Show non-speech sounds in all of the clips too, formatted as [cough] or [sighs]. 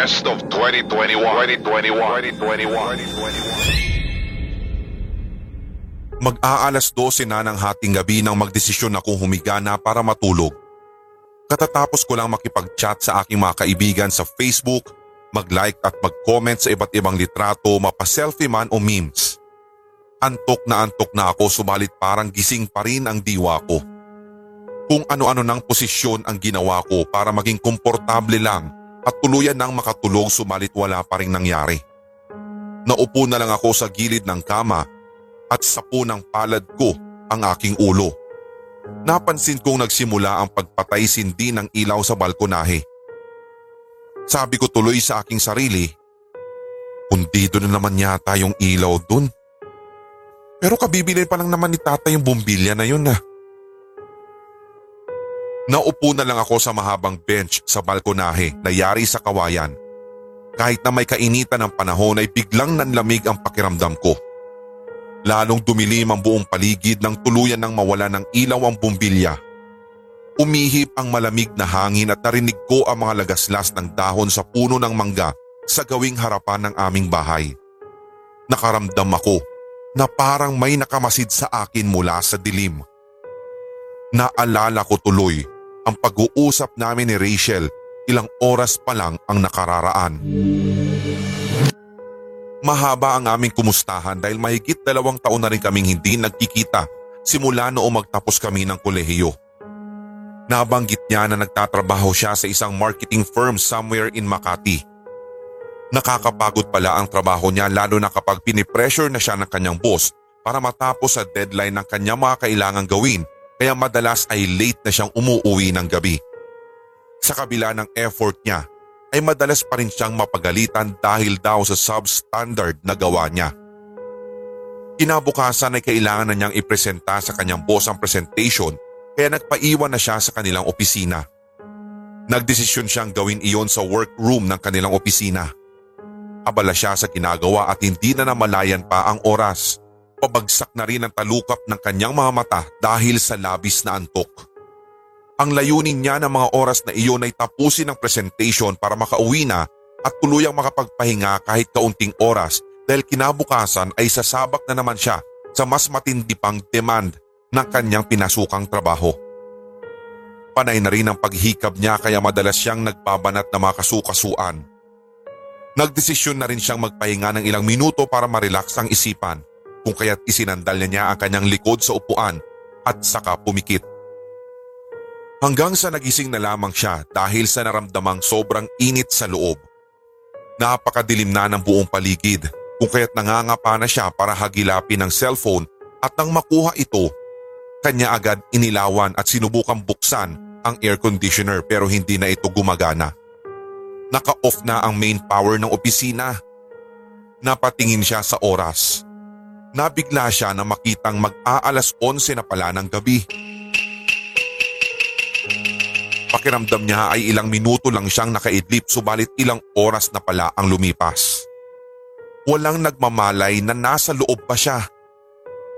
Best of 2021. 2021. 2021. Mag-aalas 12 na ng hating gabi nang magdesisyon akong humiga na para matulog. Katatapos ko lang makipag-chat sa aking mga kaibigan sa Facebook, mag-like at mag-comment sa iba't ibang litrato, mapa-selfie man o memes. Antok na antok na ako subalit parang gising pa rin ang diwa ko. Kung ano-ano ng posisyon ang ginawa ko para maging komportable lang at tuluyan nang makatulog subalit wala pa rin nangyari. Naupo na lang ako sa gilid ng kama at sa punang palad ko ang aking ulo. Napansin kong nagsimula ang pagpatay sindi ng ilaw sa balkonahe. Sabi ko tuloy sa aking sarili, Pundido na naman yata yung ilaw dun. Pero kabibili pa lang naman ni tata yung bumbilya na yun na. Naupo na lang ako sa mahabang bench sa balkonahe na yari sa kawayan. Kahit na may kainitan ng panahon ay biglang nanlamig ang pakiramdam ko. Lalong dumilim ang buong paligid nang tuluyan ng mawala ng ilaw ang bumbilya. Umihip ang malamig na hangin at narinig ko ang mga lagaslas ng dahon sa puno ng mangga sa gawing harapan ng aming bahay. Nakaramdam ako na parang may nakamasid sa akin mula sa dilim. Naalala ko tuloy ang pag-uusap namin ni Rachel ilang oras pa lang ang nakararaan. Mahaba ang aming kumustahan dahil mahigit dalawang taon na rin kaming hindi nagkikita simula noong magtapos kami ng kolehiyo. Nabanggit niya na nagtatrabaho siya sa isang marketing firm somewhere in Makati. Nakakapagod pala ang trabaho niya lalo na kapag pinipressure na siya ng kanyang boss para matapos sa deadline ng kanyang mga kailangang gawin kaya madalas ay late na siyang umuuwi ng gabi. Sa kabila ng effort niya ay madalas pa rin siyang mapagalitan dahil daw sa substandard na gawa niya. Kinabukasan ay kailangan na niyang ipresenta sa kanyang boss ang presentation kaya nagpaiwan na siya sa kanilang opisina. Nagdesisyon siyang gawin iyon sa workroom ng kanilang opisina. Abala siya sa ginagawa at hindi na namalayan pa ang oras. Pabagsak na rin ang talukap ng kanyang mga mata dahil sa labis na antok. Ang layunin niya ng mga oras na iyon ay tapusin ang presentation para makauwi na at tuluyang makapagpahinga kahit kaunting oras dahil kinabukasan ay sasabak na naman siya sa mas matindi pang demand ng kanyang pinasukang trabaho. Panay na rin ang paghikab niya kaya madalas siyang nagbabanat na mga kasukasuan. Nagdesisyon na rin siyang magpahinga ng ilang minuto para marelax ang isipan kung kaya't isinandal na niya ang kanyang likod sa upuan at saka pumikit. Hanggang sa nagising na lamang siya dahil sa naramdamang sobrang init sa loob. Napakadilim na ng buong paligid kung kaya't nangangapa na siya para hagilapin ng cellphone at nang makuha ito, kanya agad inilawan at sinubukang buksan ang air conditioner pero hindi na ito gumagana. Naka-off na ang main power ng opisina. Napatingin siya sa oras. Nabigla siya na makitang mag-aalas 11 na pala ng gabi. Pakiramdam niya ay ilang minuto lang siyang nakaidlip subalit ilang oras na pala ang lumipas. Walang nagmamalay na nasa loob pa siya.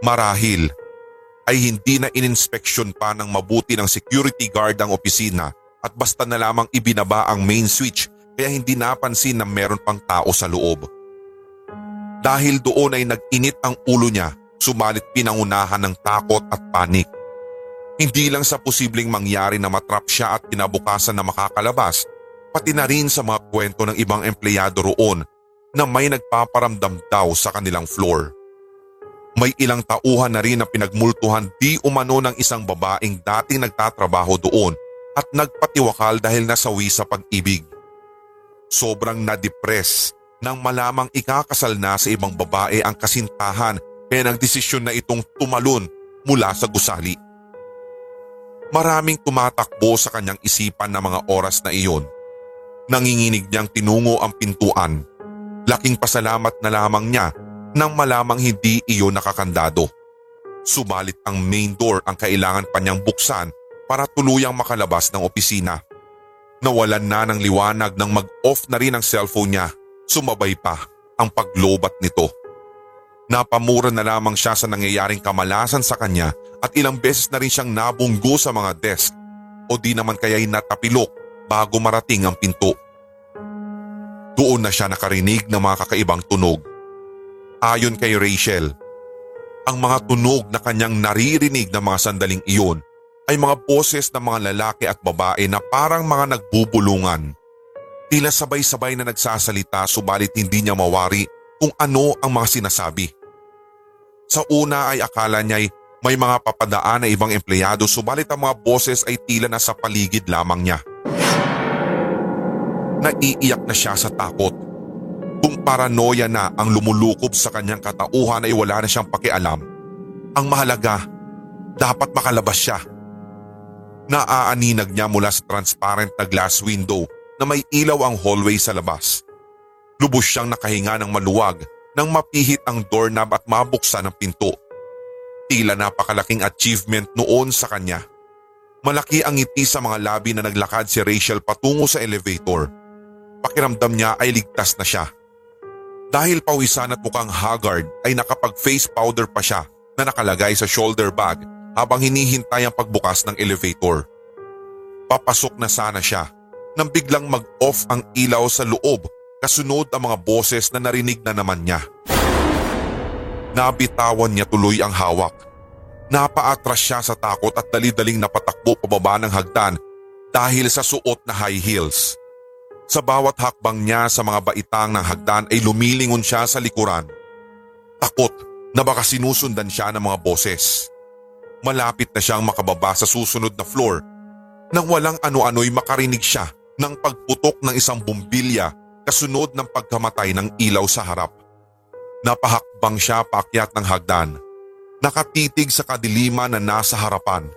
Marahil ay hindi na ininspeksyon pa ng mabuti ng security guard ang opisina at basta na lamang ibinaba ang main switch kaya hindi napansin na meron pang tao sa loob. Dahil doon ay nag-init ang ulo niya, sumalit pinangunahan ng takot at panik. Hindi lang sa posibleng mangyari na matrap siya at kinabukasan na makakalabas, pati na rin sa mga kwento ng ibang empleyado roon na may nagpaparamdam daw sa kanilang floor. May ilang tauhan na rin na pinagmultuhan di umano ng isang babaeng dating nagtatrabaho doon at nagpatiwakal dahil nasawi sa pag-ibig. Sobrang na-depress nang malamang ikakasal na sa ibang babae ang kasintahan kaya nagdesisyon na itong tumalon mula sa gusali. Maraming tumatakbo sa kanyang isipan na mga oras na iyon. Nanginginig niyang tinungo ang pintuan. Laking pasalamat na lamang niya nang malamang hindi iyon nakakandado. Subalit ang main door ang kailangan pa niyang buksan para tuluyang makalabas ng opisina. Nawalan na ng liwanag nang mag-off na rin ang cellphone niya sumabay pa ang paglobat nito. Napamura na lamang siya sa nangyayaring kamalasan sa kanya at ilang beses na rin siyang nabunggo sa mga desk o di naman kaya'y natapilok bago marating ang pinto. Doon na siya nakarinig ng mga kakaibang tunog. Ayon kay Rachel, ang mga tunog na kanyang naririnig ng mga sandaling iyon ay mga boses ng mga lalaki at babae na parang mga nagbubulungan. Tila sabay-sabay na nagsasalita subalit hindi niya mawari kung ano ang mga sinasabi. Sa una ay akala niya ay may mga papadaan na ibang empleyado subalit ang mga boses ay tila nasa paligid lamang niya. Naiiyak na siya sa takot. Kung paranoia na ang lumulukob sa kanyang katauhan ay wala na siyang pakialam. Ang mahalaga, dapat makalabas siya. Naaaninag niya mula sa transparent na glass window na may ilaw ang hallway sa labas. Lubos siyang nakahinga ng maluwag nang mapihit ang doorknob at mabuksan ang pinto. Tila napakalaking achievement noon sa kanya. Malaki ang ngiti sa mga labi na naglakad si Rachel patungo sa elevator. Pakiramdam niya ay ligtas na siya. Dahil pawisan at mukhang haggard ay nakapag-face powder pa siya na nakalagay sa shoulder bag habang hinihintay ang pagbukas ng elevator. Papasok na sana siya nang biglang mag-off ang ilaw sa loob kasunod ang mga boses na narinig na naman niya. Nabitawan niya tuloy ang hawak. Napaatras siya sa takot at dali-daling napatakbo pababa ng hagdan dahil sa suot na high heels. Sa bawat hakbang niya sa mga baitang ng hagdan ay lumilingon siya sa likuran. Takot na baka sinusundan siya ng mga boses. Malapit na siyang makababa sa susunod na floor nang walang ano-ano'y makarinig siya ng pagputok ng isang bumbilya kasunod ng pagkamatay ng ilaw sa harap. Napahakbang siya paakyat ng hagdan. Nakatitig sa kadiliman na nasa harapan.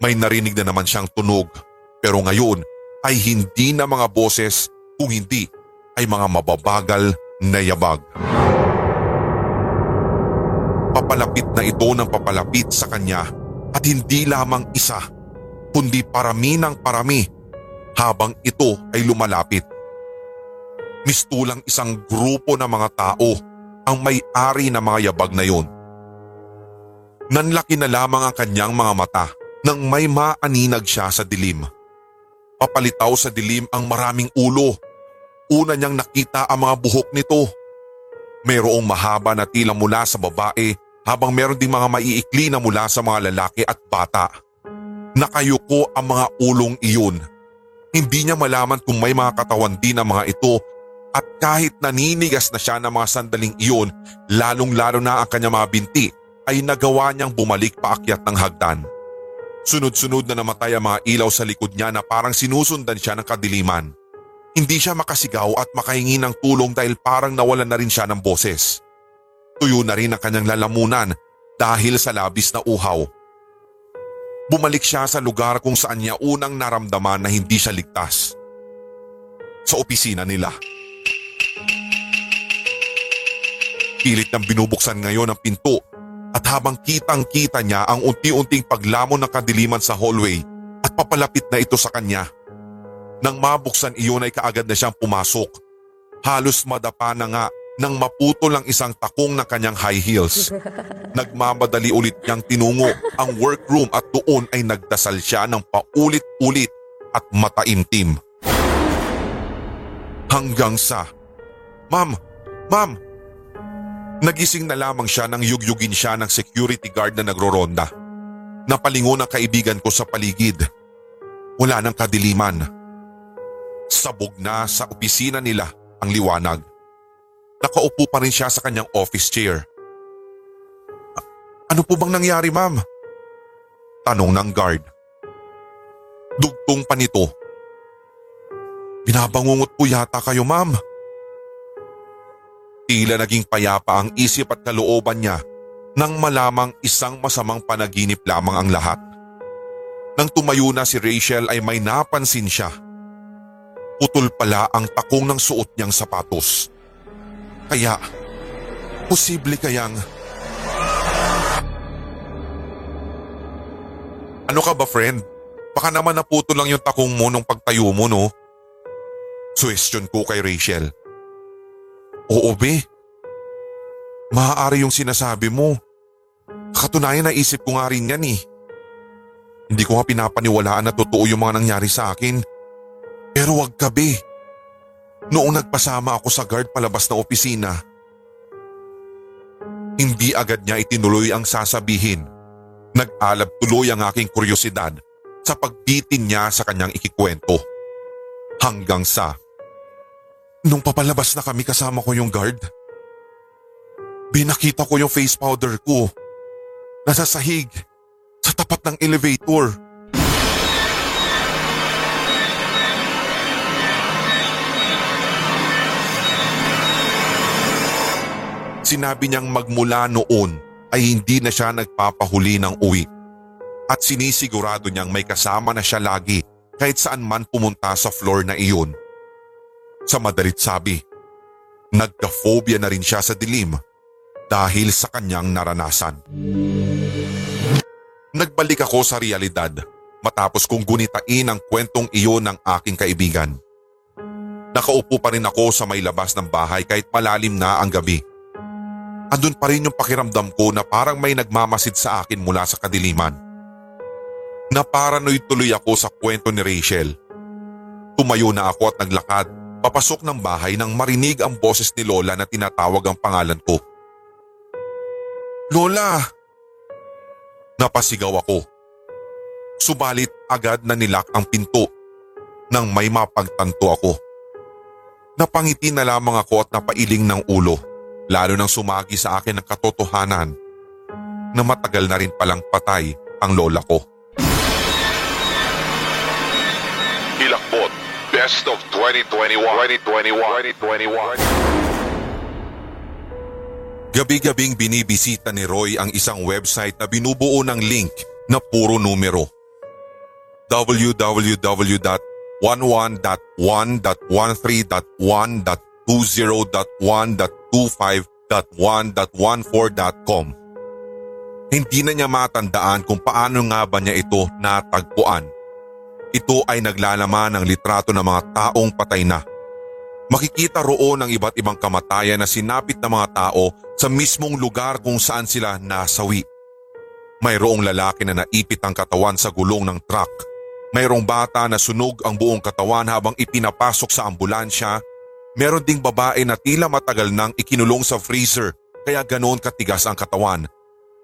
May narinig na naman siyang tunog pero ngayon ay hindi na mga boses kung hindi ay mga mababagal na yabag. Papalapit na ito ng papalapit sa kanya at hindi lamang isa kundi parami ng parami habang ito ay lumalapit. Mistulang isang grupo ng mga tao ang may-ari ng mga yabag na yun. Nanlaki na lamang ang kanyang mga mata nang may maaninag siya sa dilim. Papalitaw sa dilim ang maraming ulo. Una niyang nakita ang mga buhok nito. Mayroong mahaba na tila mula sa babae habang meron ding mga maiikli na mula sa mga lalaki at bata. Nakayuko ang mga ulong iyon. Hindi niya malaman kung may mga katawan din ang mga ito at kahit naninigas na siya ng mga sandaling iyon, lalong-lalo na ang kanyang mga binti, ay nagawa niyang bumalik paakyat ng hagdan. Sunod-sunod na namatay ang mga ilaw sa likod niya na parang sinusundan siya ng kadiliman. Hindi siya makasigaw at makahingi ng tulong dahil parang nawalan na rin siya ng boses. Tuyo na rin ang kanyang lalamunan dahil sa labis na uhaw. Bumalik siya sa lugar kung saan niya unang naramdaman na hindi siya ligtas. Sa opisina nila. Pilit nang binubuksan ngayon ang pinto at habang kitang kita niya ang unti-unting paglamon ng kadiliman sa hallway at papalapit na ito sa kanya. Nang mabuksan iyon ay kaagad na siyang pumasok. Halos madapa na nga nang maputol ang isang takong ng kanyang high heels. [laughs] Nagmamadali ulit niyang tinungo ang workroom at doon ay nagdasal siya ng paulit-ulit at mataimtim. Hanggang sa, Ma'am! Ma'am! Nagising na lamang siya nang yugyugin siya ng security guard na nagroronda. Napalingon ang kaibigan ko sa paligid. Wala nang kadiliman. Sabog na sa opisina nila ang liwanag. Nakaupo pa rin siya sa kanyang office chair. Ano po bang nangyari ma'am? Tanong ng guard. Dugtong pa nito. Binabangungot po yata kayo ma'am. Tila naging payapa ang isip at kalooban niya nang malamang isang masamang panaginip lamang ang lahat. Nang tumayo na si Rachel ay may napansin siya. Putol pala ang takong ng suot niyang sapatos. Kaya, posible kayang... Ano ka ba friend? Baka naman naputo lang yung takong mo nung pagtayo mo no? Suwestiyon ko kay Rachel. Oo be. Maaari yung sinasabi mo. Katunayan na isip ko nga rin yan eh. Hindi ko nga pinapaniwalaan na totoo yung mga nangyari sa akin. Pero wag ka be. Noong nagpasama ako sa guard palabas ng opisina. Hindi agad niya itinuloy ang sasabihin. Nag-alab tuloy ang aking kuryosidad sa pagbitin niya sa kanyang ikikwento. Hanggang sa, nung papalabas na kami kasama ko yung guard, binakita ko yung face powder ko. Nasa sahig, sa tapat ng elevator. Sinabi niyang magmula noon ay hindi na siya nagpapahuli ng uwi. At sinisigurado niyang may kasama na siya lagi kahit saan man pumunta sa floor na iyon. Sa madalit sabi, nagka-phobia na rin siya sa dilim dahil sa kanyang naranasan. Nagbalik ako sa realidad matapos kong gunitain ang kwentong iyon ng aking kaibigan. Nakaupo pa rin ako sa may labas ng bahay kahit malalim na ang gabi andun pa rin yung pakiramdam ko na parang may nagmamasid sa akin mula sa kadiliman. Naparanoid tuloy ako sa kwento ni Rachel. Tumayo na ako at naglakad papasok ng bahay nang marinig ang boses ni Lola na tinatawag ang pangalan ko. Lola! Napasigaw ako. Subalit agad na nilak ang pinto nang may mapagtanto ako. Napangiti na lamang ako at napailing ng ulo lalo nang sumagi sa akin ang katotohanan na matagal na rin palang patay ang lola ko. Hilakbot, Best of 2021. 2021. 2021. Gabi-gabing binibisita ni Roy ang isang website na binubuo ng link na puro numero. www.11.1.13.1.20.1.25.1.14.com Hindi na niya matandaan kung paano nga ba niya ito natagpuan. Ito ay naglalaman ng litrato ng mga taong patay na. Makikita roon ang iba't ibang kamatayan na sinapit ng mga tao sa mismong lugar kung saan sila nasawi. Mayroong lalaki na naipit ang katawan sa gulong ng truck. Mayroong bata na sunog ang buong katawan habang ipinapasok sa ambulansya. Meron ding babae na tila matagal nang ikinulong sa freezer kaya ganoon katigas ang katawan.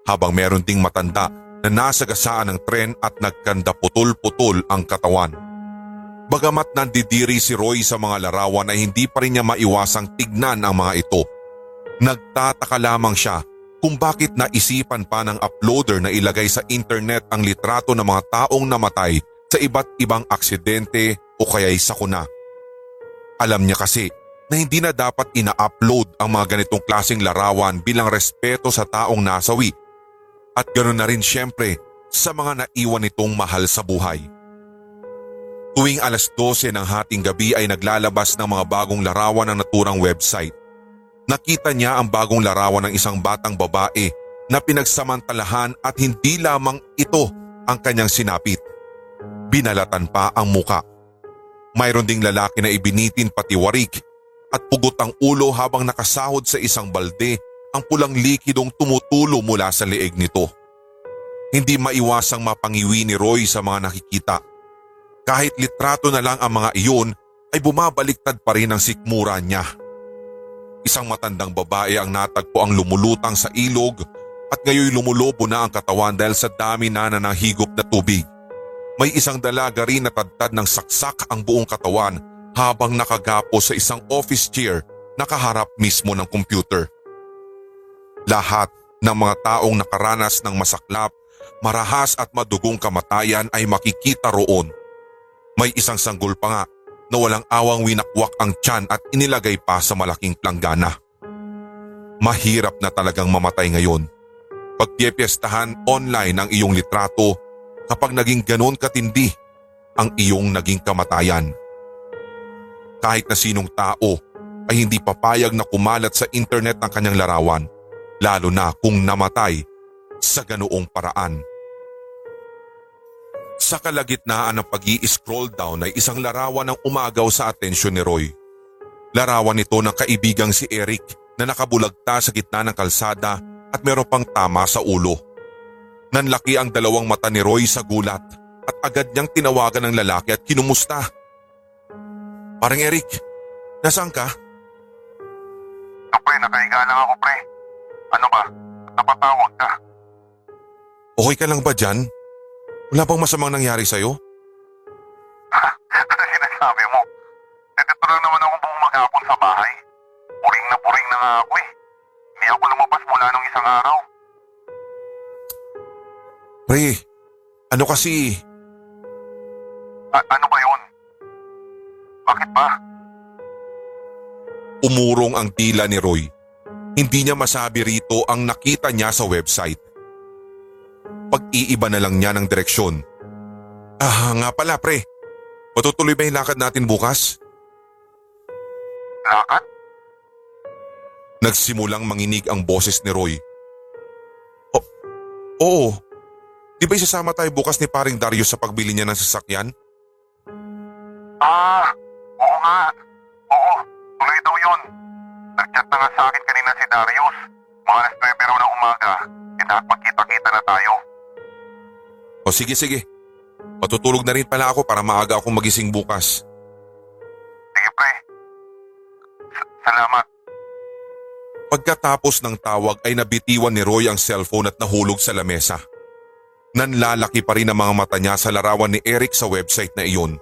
Habang meron ding matanda na nasa gasaan ng tren at nagkanda putol-putol ang katawan. Bagamat nandidiri si Roy sa mga larawan ay hindi pa rin niya maiwasang tignan ang mga ito. Nagtataka lamang siya kung bakit naisipan pa ng uploader na ilagay sa internet ang litrato ng mga taong namatay sa iba't ibang aksidente o kaya'y sakuna. Alam niya kasi na hindi na dapat ina-upload ang mga ganitong klasing larawan bilang respeto sa taong nasawi at ganoon na rin siyempre sa mga naiwan nitong mahal sa buhay. Tuwing alas 12 ng hating gabi ay naglalabas ng mga bagong larawan ng naturang website. Nakita niya ang bagong larawan ng isang batang babae na pinagsamantalahan at hindi lamang ito ang kanyang sinapit. Binalatan pa ang muka. Mayroon ding lalaki na ibinitin pati warik at pugot ang ulo habang nakasahod sa isang balde ang pulang likidong tumutulo mula sa leeg nito. Hindi maiwasang mapangiwi ni Roy sa mga nakikita. Kahit litrato na lang ang mga iyon ay bumabaliktad pa rin ang sikmura niya. Isang matandang babae ang natagpo ang lumulutang sa ilog at ngayon lumulobo na ang katawan dahil sa dami na nanahigop na tubig. May isang dalaga rin na tadtad ng saksak ang buong katawan habang nakagapo sa isang office chair nakaharap mismo ng computer. Lahat ng mga taong nakaranas ng masaklap, marahas at madugong kamatayan ay makikita roon. May isang sanggol pa nga na walang awang winakwak ang tiyan at inilagay pa sa malaking planggana. Mahirap na talagang mamatay ngayon. Pagpiepyestahan online ang iyong litrato kapag naging ganon katindi ang iyong naging kamatayan. Kahit na sinong tao ay hindi papayag na kumalat sa internet ang kanyang larawan lalo na kung namatay sa ganoong paraan. Sa kalagitnaan ng pag scroll down ay isang larawan ang umagaw sa atensyon ni Roy. Larawan nito ng kaibigang si Eric na nakabulagta sa gitna ng kalsada at meron pang tama sa ulo. Nanlaki ang dalawang mata ni Roy sa gulat at agad niyang tinawagan ng lalaki at kinumusta. Parang Eric, Nasaan ka? Ito pre, nakahiga lang ako pre. Ano ba? Napatawag ka. Okay ka lang ba dyan? Wala bang masamang nangyari sa'yo? [laughs] Ano sinasabi mo? Nandito lang naman ako buong maghapon sa bahay. Puring na puring na nga ako eh. Hindi ako lumabas mula nung isang araw. Pre, ano kasi, A- ano ba yun? Bakit ba? umurong ang tila ni Roy. Hindi niya masabi rito ang nakita niya sa website. Pag-iiba na lang niya ng direksyon. Ah, nga pala pre. Matutuloy ba yung lakad natin bukas? Lakad? Nagsimulang manginig ang boses ni Roy. O- oo. Di ba isasama tayo bukas ni paring Darius sa pagbili niya ng sasakyan? Ah, nga. Oo, tuloy daw yun. Nag-chat na nga sa akin kanina si Darius. Mga alas 9 raw ng umaga. Kita magkita-kita na tayo. O sige sige. Matutulog na rin pala ako para maaga akong magising bukas. Sige pre. S- salamat. Pagkatapos ng tawag ay nabitiwan ni Roy ang cellphone at nahulog sa lamesa. Nanlalaki pa rin ang mga mata niya sa larawan ni Eric sa website na iyon.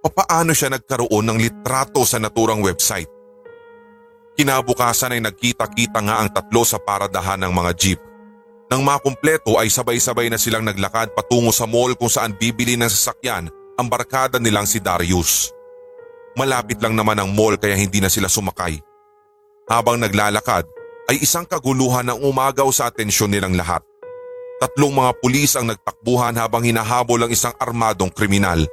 Papaano siya nagkaroon ng litrato sa naturang website? Kinabukasan ay nagkita-kita nga ang tatlo sa paradahan ng mga jeep. Nang makumpleto ay sabay-sabay na silang naglakad patungo sa mall kung saan bibili ng sasakyan ang barkada nilang si Darius. Malapit lang naman ang mall kaya hindi na sila sumakay. Habang naglalakad ay isang kaguluhan ang umagaw sa atensyon nilang lahat. Tatlong mga pulis ang nagtakbuhan habang hinahabol ang isang armadong kriminal.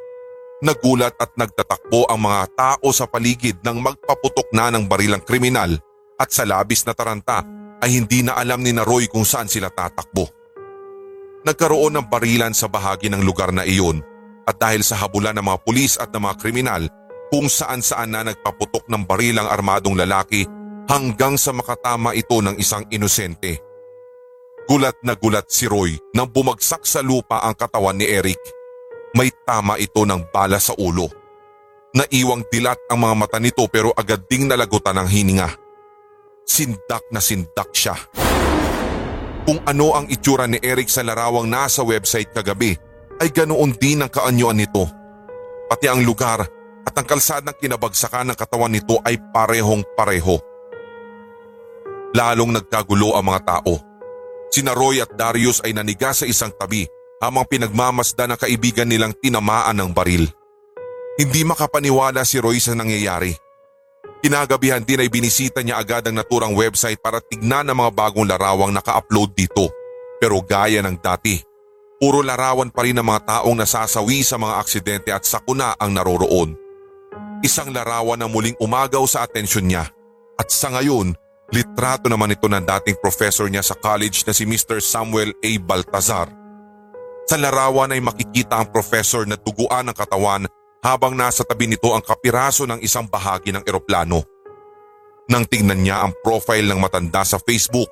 Nagulat at nagtatakbo ang mga tao sa paligid nang magpaputok na ng barilang kriminal at sa labis na taranta ay hindi na alam ni Naroy kung saan sila tatakbo. Nagkaroon ng barilan sa bahagi ng lugar na iyon at dahil sa habulan ng mga pulis at ng mga kriminal kung saan saan na nagpaputok ng barilang armadong lalaki hanggang sa makatama ito ng isang inosente. Gulat na gulat si Roy nang bumagsak sa lupa ang katawan ni Eric. May tama ito ng bala sa ulo. Naiwang dilat ang mga mata nito pero agad ding nalagutan ng hininga. Sindak na sindak siya. Kung ano ang itsura ni Eric sa larawang nasa website kagabi ay ganoon din ang kaanyuan nito. Pati ang lugar at ang kalsadang kinabagsakan ng katawan nito ay parehong pareho. Lalong nagkagulo ang mga tao. Sina Roy at Darius ay naniga sa isang tabi habang pinagmamasdan ng kaibigan nilang tinamaan ng baril. Hindi makapaniwala si Roy sa nangyayari. Kinagabihan din ay binisita niya agad ang naturang website para tignan ang mga bagong larawang naka-upload dito. Pero gaya ng dati, puro larawan pa rin ng mga taong nasasawi sa mga aksidente at sakuna ang naroroon. Isang larawan na muling umagaw sa atensyon niya. At sa ngayon, litrato naman ito ng dating professor niya sa college na si Mr. Samuel A. Baltazar. Sa larawan ay makikita ang professor na tuguan ng katawan habang nasa tabi nito ang kapiraso ng isang bahagi ng eroplano. Nang tingnan niya ang profile ng matanda sa Facebook,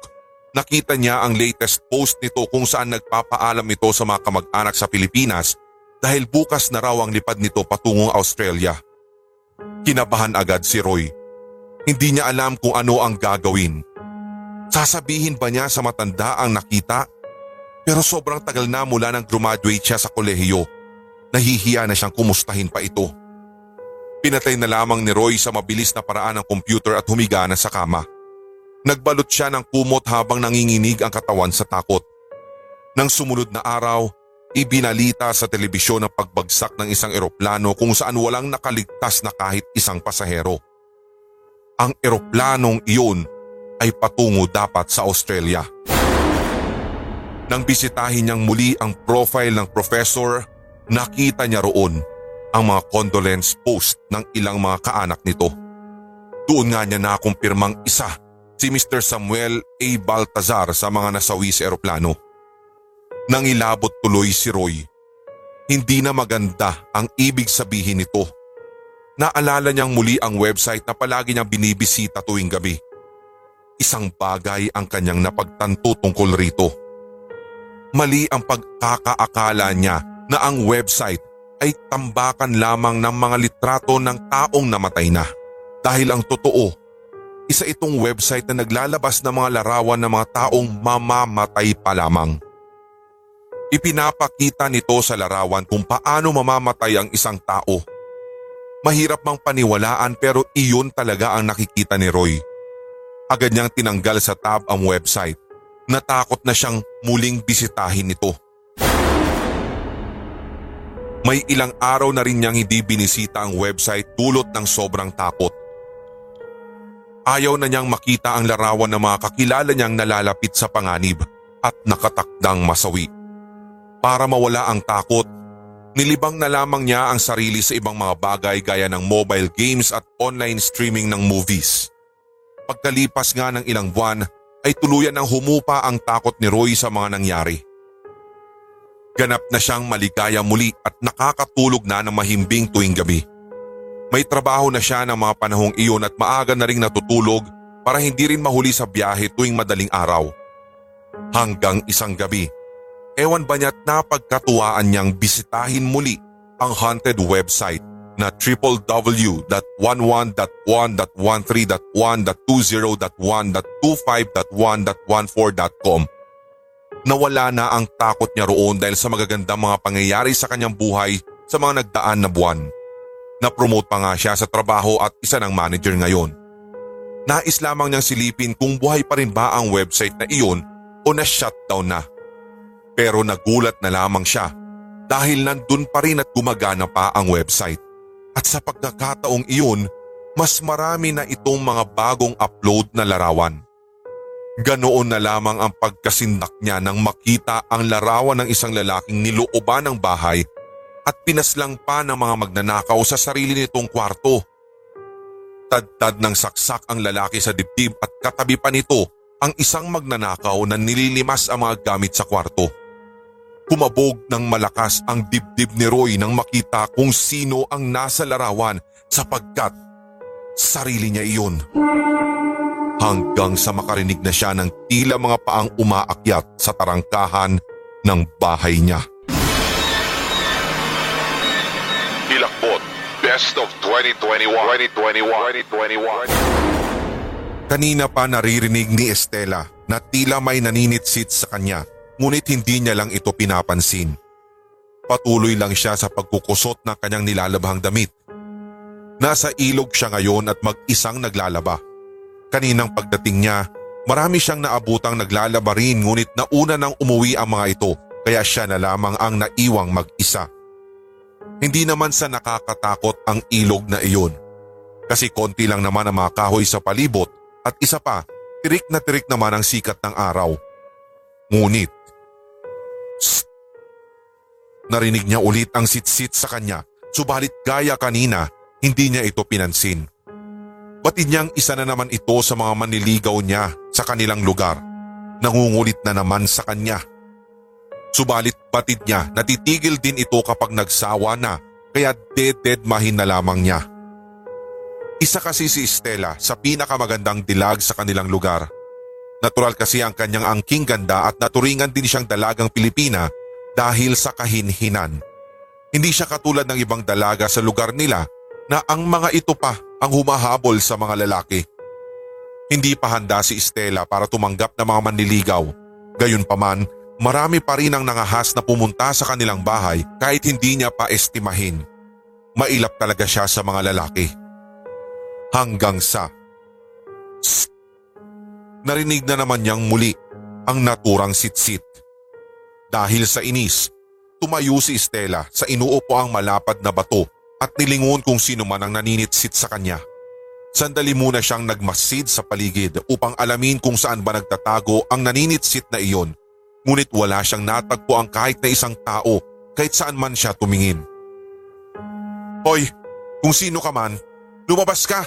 nakita niya ang latest post nito kung saan nagpapaalam ito sa mga kamag-anak sa Pilipinas dahil bukas na raw ang lipad nito patungong Australia. Kinabahan agad si Roy. Hindi niya alam kung ano ang gagawin. Sasabihin ba niya sa matanda ang nakita? Pero sobrang tagal na mula nang graduate siya sa kolehiyo. Nahihiya na siyang kumustahin pa ito. Pinatay na lamang ni Roy sa mabilis na paraan ng computer at humiga na sa kama. Nagbalot siya ng kumot habang nanginginig ang katawan sa takot. Nang sumunod na araw, ibinalita sa telebisyon ang pagbagsak ng isang eroplano kung saan walang nakaligtas na kahit isang pasahero. Ang eroplanong iyon ay patungo dapat sa Australia. Nang bisitahin niyang muli ang profile ng professor, nakita niya roon ang mga condolence post ng ilang mga kaanak nito. Doon nga niya nakumpirmang isa si Mr. Samuel A. Baltazar sa mga nasawi sa eroplano. Nang ilabot tuloy si Roy, hindi na maganda ang ibig sabihin nito. Naalala niyang muli ang website na palagi niyang binibisita tuwing gabi. Isang bagay ang kanyang napagtanto tungkol rito. Mali ang pagkakaakala niya na ang website ay tambakan lamang ng mga litrato ng taong namatay na. Dahil ang totoo, isa itong website na naglalabas ng mga larawan ng mga taong mamamatay pa lamang. Ipinapakita nito sa larawan kung paano mamamatay ang isang tao. Mahirap mang paniwalaan pero iyon talaga ang nakikita ni Roy. Agad niyang tinanggal sa tab ang website. Natakot na siyang muling bisitahin ito. May ilang araw na rin niyang hindi binisita ang website dulot ng sobrang takot. Ayaw na niyang makita ang larawan ng mga kakilala niyang nalalapit sa panganib at nakatakdang masawi. Para mawala ang takot, nilibang na lamang niya ang sarili sa ibang mga bagay gaya ng mobile games at online streaming ng movies. Pagkalipas nga ng ilang buwan ay tuluyan ng humupa ang takot ni Roy sa mga nangyari. Ganap na siyang maligaya muli at nakakatulog na ng mahimbing tuwing gabi. May trabaho na siya ng mga panahong iyon at maaga na ring natutulog para hindi rin mahuli sa biyahe tuwing madaling araw. Hanggang isang gabi, ewan ba niya't napagkatuwaan niyang bisitahin muli ang haunted website na www.11.1.1.1.20.1.25.1.14.com Nawala na ang takot niya roon dahil sa magagandang mga pangyayari sa kanyang buhay sa mga nagdaan na buwan. Na-promote pa nga siya sa trabaho at isa ng manager ngayon. Nais lamang niyang silipin kung buhay pa rin ba ang website na iyon o na-shutdown na. Pero nagulat na lamang siya dahil nandun pa rin at gumagana pa ang website. At sa pagkakataong iyon, mas marami na itong mga bagong upload na larawan. Ganoon na lamang ang pagkasindak niya nang makita ang larawan ng isang lalaking nilooban ng bahay at pinaslang pa ng mga magnanakaw sa sarili nitong kwarto. Tadtad ng saksak ang lalaki sa dibdib at katabi pa nito ang isang magnanakaw na nililimas ang mga gamit sa kwarto. Kumabog ng malakas ang dibdib ni Roy nang makita kung sino ang nasa larawan sapagkat sarili niya iyon. Hanggang sa makarinig na siya ng tila mga paang umaakyat sa tarangkahan ng bahay niya. Hilakbot, Best of 2021. 2021. 2021. Kanina pa naririnig ni Estela na tila may naninitsit sa kanya ngunit hindi niya lang ito pinapansin. Patuloy lang siya sa pagkukusot ng kanyang nilalabahang damit. Nasa ilog siya ngayon at mag-isang naglalaba. Kaninang pagdating niya, marami siyang naabutang naglalaba rin ngunit nauna nang umuwi ang mga ito kaya siya na lamang ang naiwang mag-isa. Hindi naman sa nakakatakot ang ilog na iyon. Kasi konti lang naman ang mga kahoy sa palibot at isa pa, tirik na tirik naman ang sikat ng araw. Ngunit, Psst! Narinig niya ulit ang sitsit sa kanya, subalit gaya kanina, hindi niya ito pinansin. Batid niyang isa na naman ito sa mga manliligaw niya sa kanilang lugar. Nangungulit na naman sa kanya. Subalit batid niya natitigil din ito kapag nagsawa na kaya dead-dead mahin na lamang niya. Isa kasi si Estela sa pinakamagandang dilag sa kanilang lugar. Natural kasi ang kanyang angking ganda at naturingan din siyang dalagang Pilipina dahil sa kahinhinan. Hindi siya katulad ng ibang dalaga sa lugar nila na ang mga ito pa ang humahabol sa mga lalaki. Hindi pa handa si Estela para tumanggap ng mga manliligaw. Gayunpaman, marami pa rin ang nangahas na pumunta sa kanilang bahay kahit hindi niya pa estimahin. Mailap talaga siya sa mga lalaki. Hanggang sa... Psst! Narinig na naman niyang muli ang naturang sitsit. Dahil sa inis, tumayo si Estela sa inuupo ang malapad na bato at nilingon kung sino man ang naninitsit sa kanya. Sandali muna siyang nagmasid sa paligid upang alamin kung saan ba nagtatago ang naninitsit na iyon. Ngunit wala siyang natagpo ang kahit na isang tao kahit saan man siya tumingin. Hoy, kung sino ka man, lumabas ka!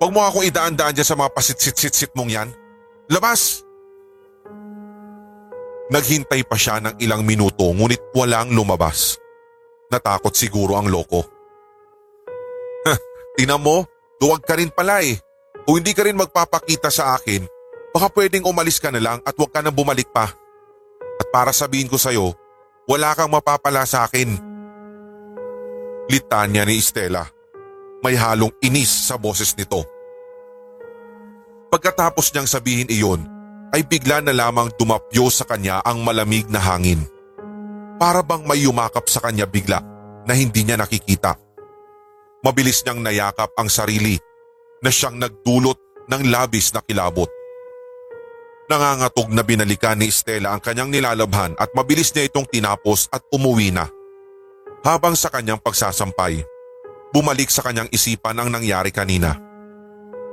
Huwag mo akong idaan-daan dyan sa mga pasit-sit-sit mong yan. Labas! Naghintay pa siya ng ilang minuto ngunit walang lumabas. Natakot siguro ang loko. Tingnan mo, duwag ka rin pala eh. Kung hindi ka rin magpapakita sa akin, baka pwedeng umalis ka na lang at huwag ka nang bumalik pa. At para sabihin ko sa'yo, wala kang mapapala sa akin. Litanya ni Estela. May halong inis sa boses nito. Pagkatapos niyang sabihin iyon, ay bigla na lamang dumapyo sa kanya ang malamig na hangin. Para bang may yumakap sa kanya bigla na hindi niya nakikita. Mabilis niyang nayakap ang sarili na siyang nagdulot ng labis na kilabot. Nangangatog na binalikan ni Stella ang kanyang nilalabhan at mabilis niya itong tinapos at umuwi na. Habang sa kanyang pagsasampay, bumalik sa kanyang isipan ang nangyari kanina.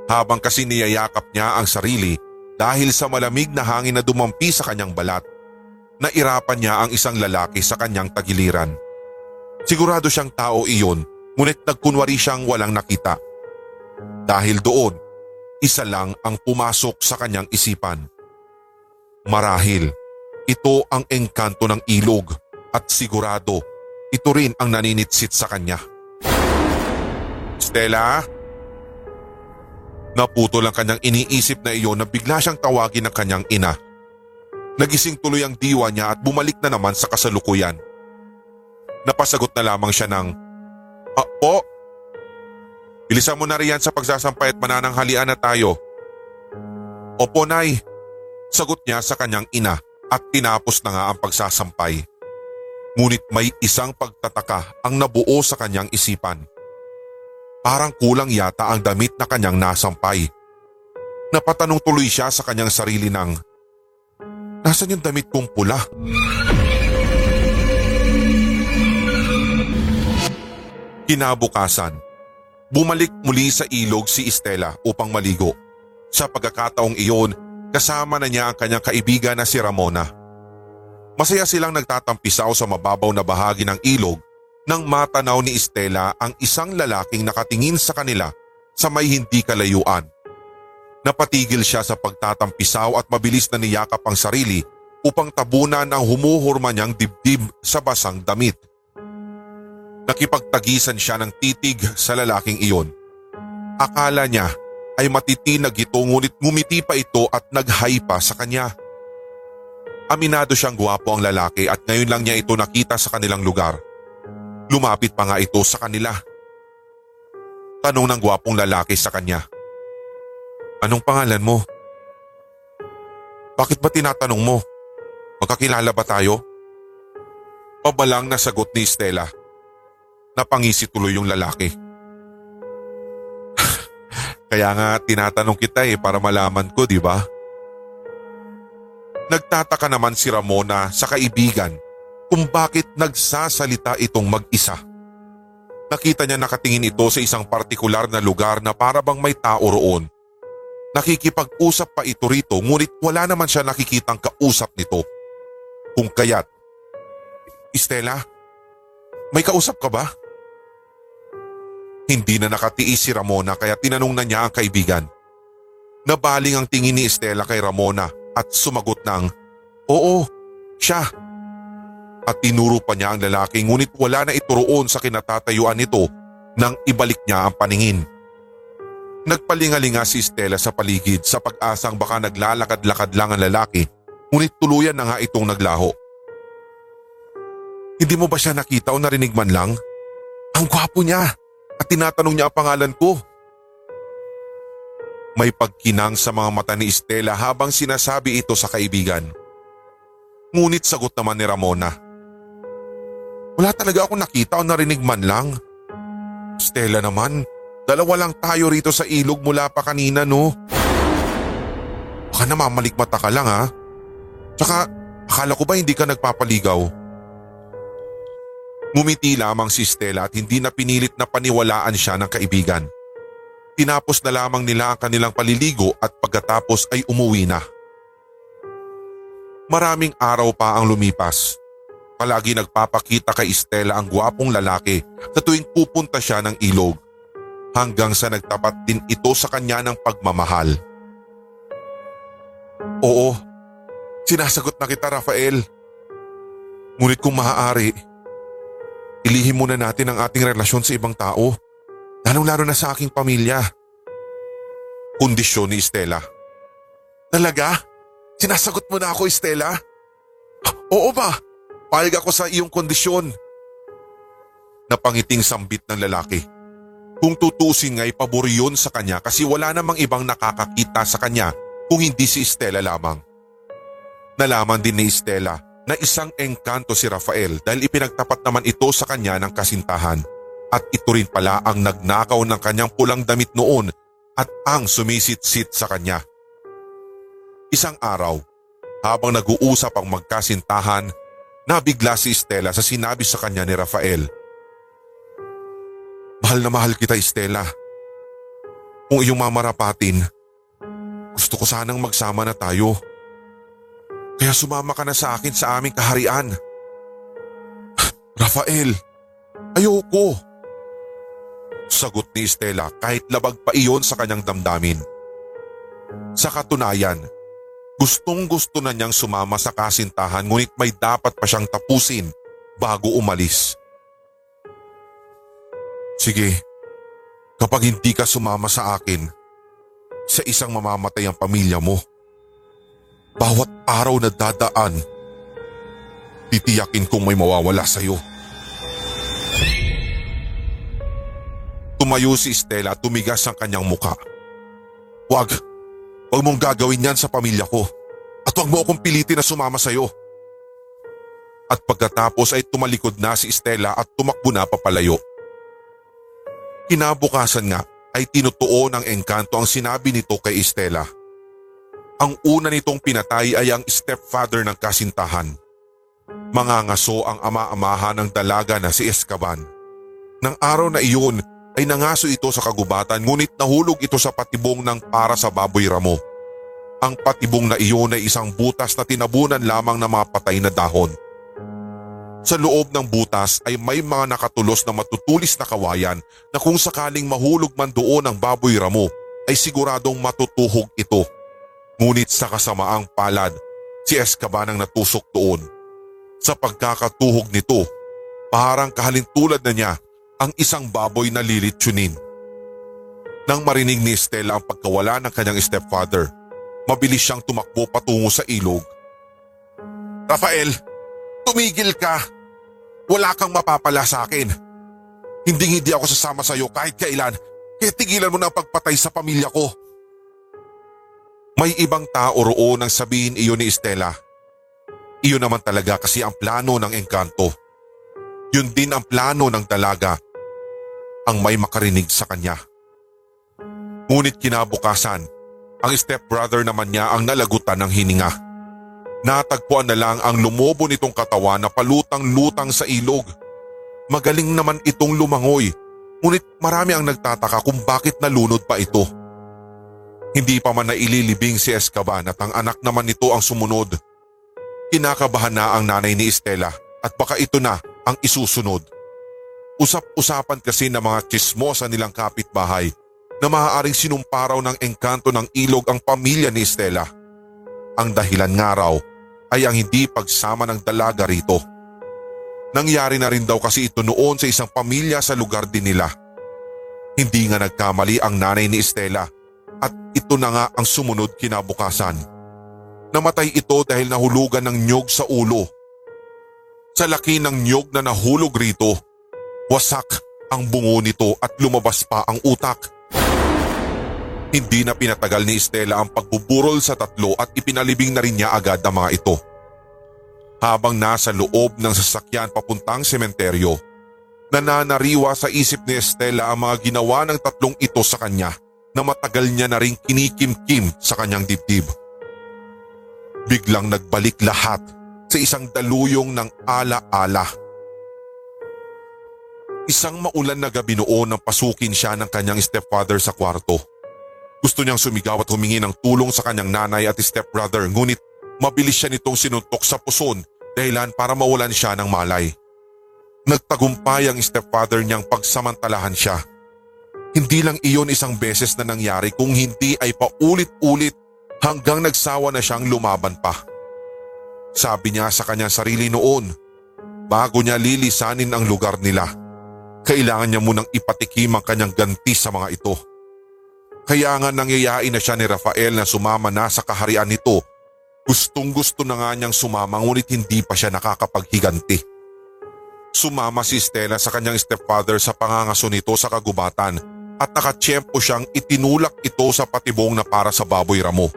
Habang kasi niyayakap niya ang sarili dahil sa malamig na hangin na dumampi sa kanyang balat, nairapan niya ang isang lalaki sa kanyang tagiliran. Sigurado siyang tao iyon ngunit nagkunwari siyang walang nakita. Dahil doon, isa lang ang pumasok sa kanyang isipan. Marahil, ito ang engkanto ng ilog at sigurado ito rin ang naninitsit sa kanya. Stella? Naputo lang kanyang iniisip na iyon na bigla siyang tawagin ng kanyang ina. Nagising tuloy ang diwa niya at bumalik na naman sa kasalukuyan. Napasagot na lamang siya ng, Ah, po? Bilisan mo na riyan sa pagsasampay at manananghalian na tayo. Opo, Nay. Sagot niya sa kanyang ina at tinapos na nga ang pagsasampay. Ngunit may isang pagtataka ang nabuo sa kanyang isipan. Parang kulang yata ang damit na kanyang nasampay. Napatanong tuloy siya sa kanyang sarili ng, Nasaan yung damit kong pula? Kinabukasan, bumalik muli sa ilog si Estela upang maligo. Sa pagkakataong iyon, kasama na niya ang kanyang kaibigan na si Ramona. Masaya silang nagtatampisaw sa mababaw na bahagi ng ilog nang matanaw ni Estela ang isang lalaking nakatingin sa kanila sa may hindi kalayuan. Napatigil siya sa pagtatampisaw at mabilis na niyakap ang sarili upang tabunan ang humuhurma niyang dibdib sa basang damit. Nakipagtagisan siya ng titig sa lalaking iyon. Akala niya ay matitinag ito ngunit ngumiti pa ito at naghay pa sa kanya. Aminado siyang gwapo ang lalaki at ngayon lang niya ito nakita sa kanilang lugar. Lumapit pa nga ito sa kanila. Tanong ng gwapong lalaki sa kanya. Anong pangalan mo? Bakit ba tinatanong mo? Magkakilala ba tayo? Pabalang na sagot ni Stella. Napangisi tuloy yung lalaki. [laughs] Kaya nga tinatanong kita eh para malaman ko, di ba? Nagtataka naman si Ramona sa kaibigan kung bakit nagsasalita itong mag-isa. Nakita niya nakatingin ito sa isang partikular na lugar na para bang may tao roon. Nakikipag-usap pa ito rito ngunit wala naman siya nakikitang kausap nito. Kung kaya't, Estela, may kausap ka ba? Hindi na nakatiis si Ramona kaya tinanong na niya ang kaibigan. Nabaling ang tingin ni Estela kay Ramona at sumagot ng, Oo, siya. At tinuro pa niya ang lalaki ngunit wala na ito sa kinatatayuan nito nang ibalik niya ang paningin. Nagpalingalinga si Estela sa paligid sa pag-asang baka naglalakad-lakad lang ang lalaki ngunit tuluyan na nga itong naglaho. Hindi mo ba siya nakita o narinig man lang? Ang gwapo niya! at tinatanong niya ang pangalan ko. May pagkinang sa mga mata ni Estela habang sinasabi ito sa kaibigan. Ngunit sagot naman ni Ramona. Wala talaga akong nakita o narinig man lang. Stella naman, dalawa lang tayo rito sa ilog mula pa kanina no. Baka namamalikmata ka lang ha. Tsaka akala ko ba hindi ka nagpapaligaw? Ngumiti lamang si Stella at hindi na pinilit na paniwalaan siya ng kaibigan. Tinapos na lamang nila ang kanilang paliligo at pagkatapos ay umuwi na. Maraming araw pa ang lumipas. Palagi nagpapakita kay Stella ang gwapong lalaki sa tuwing pupunta siya ng ilog. Hanggang sa nagtapat din ito sa kanya ng pagmamahal. Oo, sinasagot na kita Rafael. Ngunit kung maaari, Ilihim muna natin ang ating relasyon sa ibang tao, lalong-lalo na sa aking pamilya. Kondisyon ni Estela. Talaga? Sinasagot mo na ako, Estela? Oo ba? Payag ako sa iyong kondisyon. Napangiting sambit ng lalaki. Kung tutusin nga'y pabor yun sa kanya kasi wala namang ibang nakakakita sa kanya kung hindi si Stella lamang. Nalaman din ni Stella na isang engkanto si Rafael dahil ipinagtapat naman ito sa kanya ng kasintahan. At ito rin pala ang nagnakaw ng kanyang pulang damit noon at ang sumisit-sit sa kanya. Isang araw, habang nag-uusap ang magkasintahan, nabigla si Stella sa sinabi sa kanya ni Rafael. Mahal na mahal kita Stella. Kung iyong mamarapatin, gusto ko sanang magsama na tayo. Kaya sumama ka na sa akin sa aming kaharian. [sighs] Rafael, ayoko. Sagot ni Stella kahit labag pa iyon sa kanyang damdamin. Sa katunayan, gustong gusto na niyang sumama sa kasintahan ngunit may dapat pa siyang tapusin bago umalis. Sige, kapag hindi ka sumama sa akin, sa isang mamamatay ang pamilya mo, bawat araw na dadaan, titiyakin kong may mawawala sa'yo. Tumayo si Stella at tumigas ang kanyang muka. Wag, wag mong gagawin yan sa pamilya ko at wag mo akong pilitin na sumama sa'yo. At pagkatapos ay tumalikod na si Stella at tumakbo na papalayo. Kinabukasan nga ay tinutuo ng engkanto ang sinabi nito kay Stella. Ang una nitong pinatay ay ang stepfather ng kasintahan. Mangangaso ang ama-amahan ng dalaga na si Escaban. Nang araw na iyon ay nangaso ito sa kagubatan ngunit nahulog ito sa patibong ng para sa baboy ramo. Ang patibong na iyon ay isang butas na tinabunan lamang ng mga patay na dahon. Sa loob ng butas ay may mga nakatulos na matutulis na kawayan na kung sakaling mahulog man doon ang baboy ramo ay siguradong matutuhog ito. Ngunit sa kasamaang palad, si Escaban ang natusok doon. Sa pagkakatuhog nito, parang kahalintulad na niya ang isang baboy na lilitsunin. Nang marinig ni Stella ang pagkawala ng kanyang stepfather, mabilis siyang tumakbo patungo sa ilog. Rafael, tumigil ka! Wala kang mapapala sa akin. Hindi hindi ako sasama sa iyo kahit kailan, kaya tigilan mo na ang pagpatay sa pamilya ko. May ibang tao roon ang sabihin iyon ni Stella. Iyon naman talaga kasi ang plano ng engkanto. Yun din ang plano ng dalaga ang may makarinig sa kanya. Ngunit kinabukasan, ang stepbrother naman niya ang nalagutan ng hininga. Natagpuan na lang ang lumobo nitong katawan na palutang-lutang sa ilog. Magaling naman itong lumangoy, ngunit marami ang nagtataka kung bakit nalunod pa ito. Hindi pa man naililibing si Escaban at ang anak naman nito ang sumunod. Kinakabahan na ang nanay ni Estela at baka ito na ang isusunod. Usap-usapan kasi ng mga chismosa nilang kapitbahay na maaaring sinumparaw ng engkanto ng ilog ang pamilya ni Estela. Ang dahilan nga raw ay ang hindi pagsama ng dalaga rito. Nangyari na rin daw kasi ito noon sa isang pamilya sa lugar din nila. Hindi nga nagkamali ang nanay ni Estela at ito na nga ang sumunod kinabukasan. Namatay ito dahil nahulugan ng nyog sa ulo. Sa laki ng nyog na nahulog rito, Wasak ang bungo nito at lumabas pa ang utak. Hindi na pinatagal ni Estela ang pagbuburol sa tatlo at ipinalibing na rin niya agad ang mga ito. Habang nasa loob ng sasakyan papuntang sementeryo, nananariwa sa isip ni Estela ang mga ginawa ng tatlong ito sa kanya na matagal niya na rin kinikim-kim sa kanyang dibdib. Biglang nagbalik lahat sa isang daluyong ng ala-ala Isang maulan na gabi noon nang pasukin siya ng kanyang stepfather sa kwarto. Gusto niyang sumigaw at humingi ng tulong sa kanyang nanay at stepbrother ngunit mabilis siya nitong sinuntok sa puson dahilan para mawalan siya ng malay. Nagtagumpay ang stepfather niyang pagsamantalahan siya. Hindi lang iyon isang beses na nangyari kung hindi ay paulit-ulit hanggang nagsawa na siyang lumaban pa. Sabi niya sa kanyang sarili noon bago niya lilisanin ang lugar nila kailangan niya munang ipatikim ang kanyang ganti sa mga ito. Kaya nga nangyayain na siya ni Rafael na sumama na sa kaharian nito. Gustong gusto na nga niyang sumama ngunit hindi pa siya nakakapaghiganti. Sumama si Stella sa kanyang stepfather sa pangangaso nito sa kagubatan at nakatsyempo siyang itinulak ito sa patibong na para sa baboy ramo.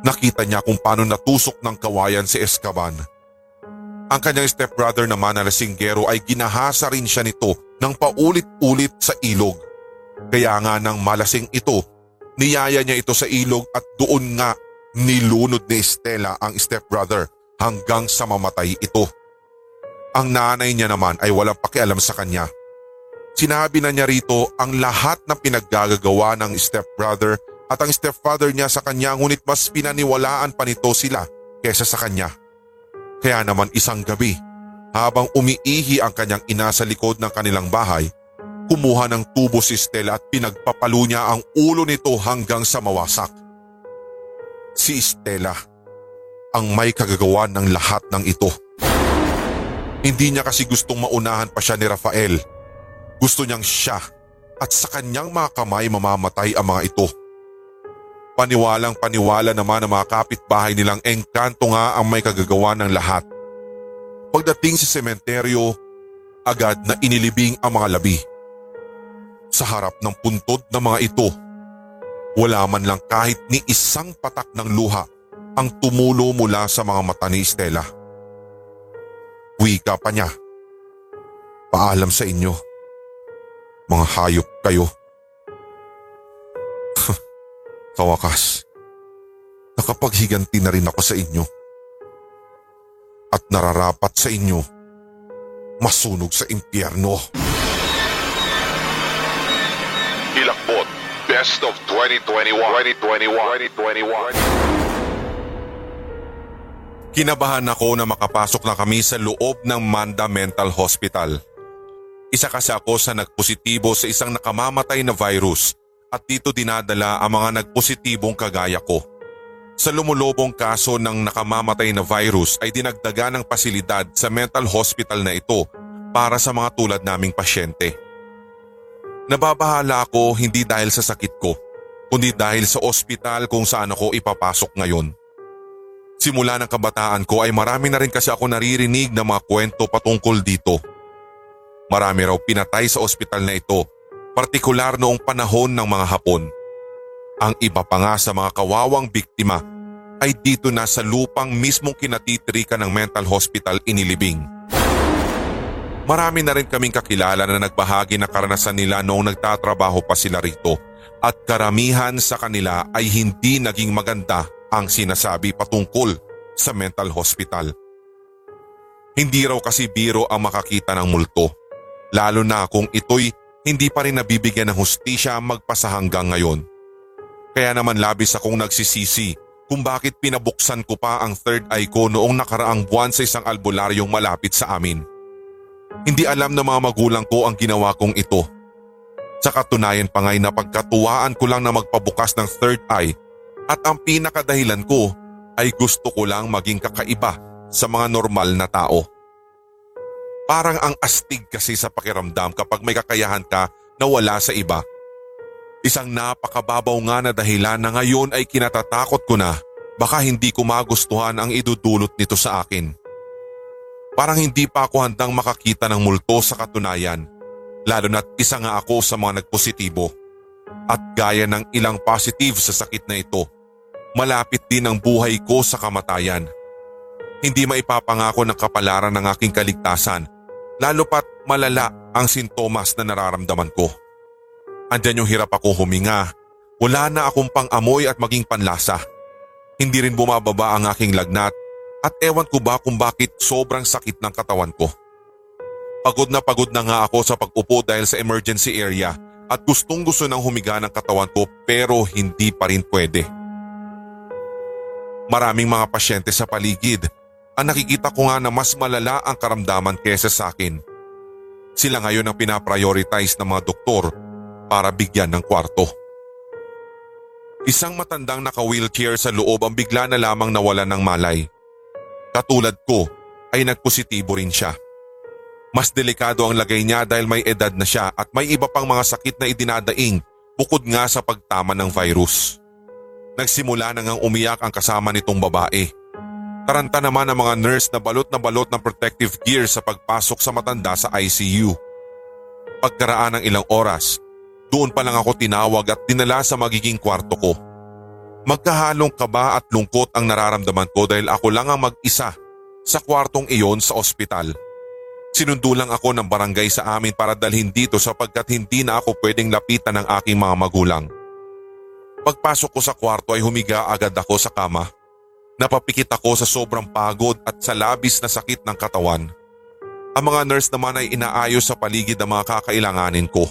Nakita niya kung paano natusok ng kawayan si Escaban. Ang kanyang stepbrother naman na lasinggero ay ginahasa rin siya nito ng paulit-ulit sa ilog. Kaya nga nang malasing ito, niyaya niya ito sa ilog at doon nga nilunod ni Stella ang stepbrother hanggang sa mamatay ito. Ang nanay niya naman ay walang pakialam sa kanya. Sinabi na niya rito ang lahat ng pinaggagawa ng stepbrother at ang stepfather niya sa kanya ngunit mas pinaniwalaan pa nito sila kesa sa kanya. Kaya naman isang gabi, habang umiihi ang kanyang ina sa likod ng kanilang bahay, kumuha ng tubo si Stella at pinagpapalo niya ang ulo nito hanggang sa mawasak. Si Stella ang may kagagawa ng lahat ng ito. Hindi niya kasi gustong maunahan pa siya ni Rafael. Gusto niyang siya at sa kanyang mga kamay mamamatay ang mga ito. Paniwalang paniwala naman ang mga kapitbahay nilang engkanto nga ang may kagagawa ng lahat. Pagdating sa sementeryo, agad na inilibing ang mga labi. Sa harap ng puntod ng mga ito, wala man lang kahit ni isang patak ng luha ang tumulo mula sa mga mata ni Stella. Wika pa niya. Paalam sa inyo. Mga hayop kayo. [laughs] Sa wakas, nakapaghiganti na rin ako sa inyo. At nararapat sa inyo, masunog sa impyerno. Hilakbot, Best of 2021. 2021. 2021. Kinabahan ako na makapasok na kami sa loob ng Manda Mental Hospital. Isa kasi ako sa nagpositibo sa isang nakamamatay na virus at dito dinadala ang mga nagpositibong kagaya ko. Sa lumulobong kaso ng nakamamatay na virus ay dinagdaga ng pasilidad sa mental hospital na ito para sa mga tulad naming pasyente. Nababahala ako hindi dahil sa sakit ko, kundi dahil sa ospital kung saan ako ipapasok ngayon. Simula ng kabataan ko ay marami na rin kasi ako naririnig ng mga kwento patungkol dito. Marami raw pinatay sa ospital na ito, partikular noong panahon ng mga Hapon. Ang iba pa nga sa mga kawawang biktima ay dito na sa lupang mismong kinatitirikan ng mental hospital inilibing. Marami na rin kaming kakilala na nagbahagi ng karanasan nila noong nagtatrabaho pa sila rito at karamihan sa kanila ay hindi naging maganda ang sinasabi patungkol sa mental hospital. Hindi raw kasi biro ang makakita ng multo, lalo na kung ito'y hindi pa rin nabibigyan ng hustisya magpasa hanggang ngayon. Kaya naman labis akong nagsisisi kung bakit pinabuksan ko pa ang third eye ko noong nakaraang buwan sa isang albularyong malapit sa amin. Hindi alam ng mga magulang ko ang ginawa kong ito. Sa katunayan pa nga'y napagkatuwaan ko lang na magpabukas ng third eye at ang pinakadahilan ko ay gusto ko lang maging kakaiba sa mga normal na tao. Parang ang astig kasi sa pakiramdam kapag may kakayahan ka na wala sa iba. Isang napakababaw nga na dahilan na ngayon ay kinatatakot ko na baka hindi ko magustuhan ang idudulot nito sa akin. Parang hindi pa ako handang makakita ng multo sa katunayan, lalo na't isa nga ako sa mga nagpositibo. At gaya ng ilang positive sa sakit na ito, malapit din ang buhay ko sa kamatayan. Hindi maipapangako ng kapalaran ng aking kaligtasan, lalo pat malala ang sintomas na nararamdaman ko. Andyan yung hirap ako huminga, wala na akong pang-amoy at maging panlasa. Hindi rin bumababa ang aking lagnat at ewan ko ba kung bakit sobrang sakit ng katawan ko. Pagod na pagod na nga ako sa pag-upo dahil sa emergency area at gustong gusto nang humiga ng katawan ko pero hindi pa rin pwede. Maraming mga pasyente sa paligid ang nakikita ko nga na mas malala ang karamdaman kesa sa akin. Sila ngayon ang pinaprioritize ng mga doktor para bigyan ng kwarto. Isang matandang naka-wheelchair sa loob ang bigla na lamang nawalan ng malay. Katulad ko ay nagpositibo rin siya. Mas delikado ang lagay niya dahil may edad na siya at may iba pang mga sakit na idinadaing bukod nga sa pagtama ng virus. Nagsimula na ngang umiyak ang kasama nitong babae. Taranta naman ang mga nurse na balot na balot ng protective gear sa pagpasok sa matanda sa ICU. Pagkaraan ng ilang oras, doon pa lang ako tinawag at dinala sa magiging kwarto ko. Magkahalong kaba at lungkot ang nararamdaman ko dahil ako lang ang mag-isa sa kwartong iyon sa ospital. Sinundo lang ako ng barangay sa amin para dalhin dito sapagkat hindi na ako pwedeng lapitan ng aking mga magulang. Pagpasok ko sa kwarto ay humiga agad ako sa kama Napapikit ako sa sobrang pagod at sa labis na sakit ng katawan. Ang mga nurse naman ay inaayos sa paligid ang mga kakailanganin ko.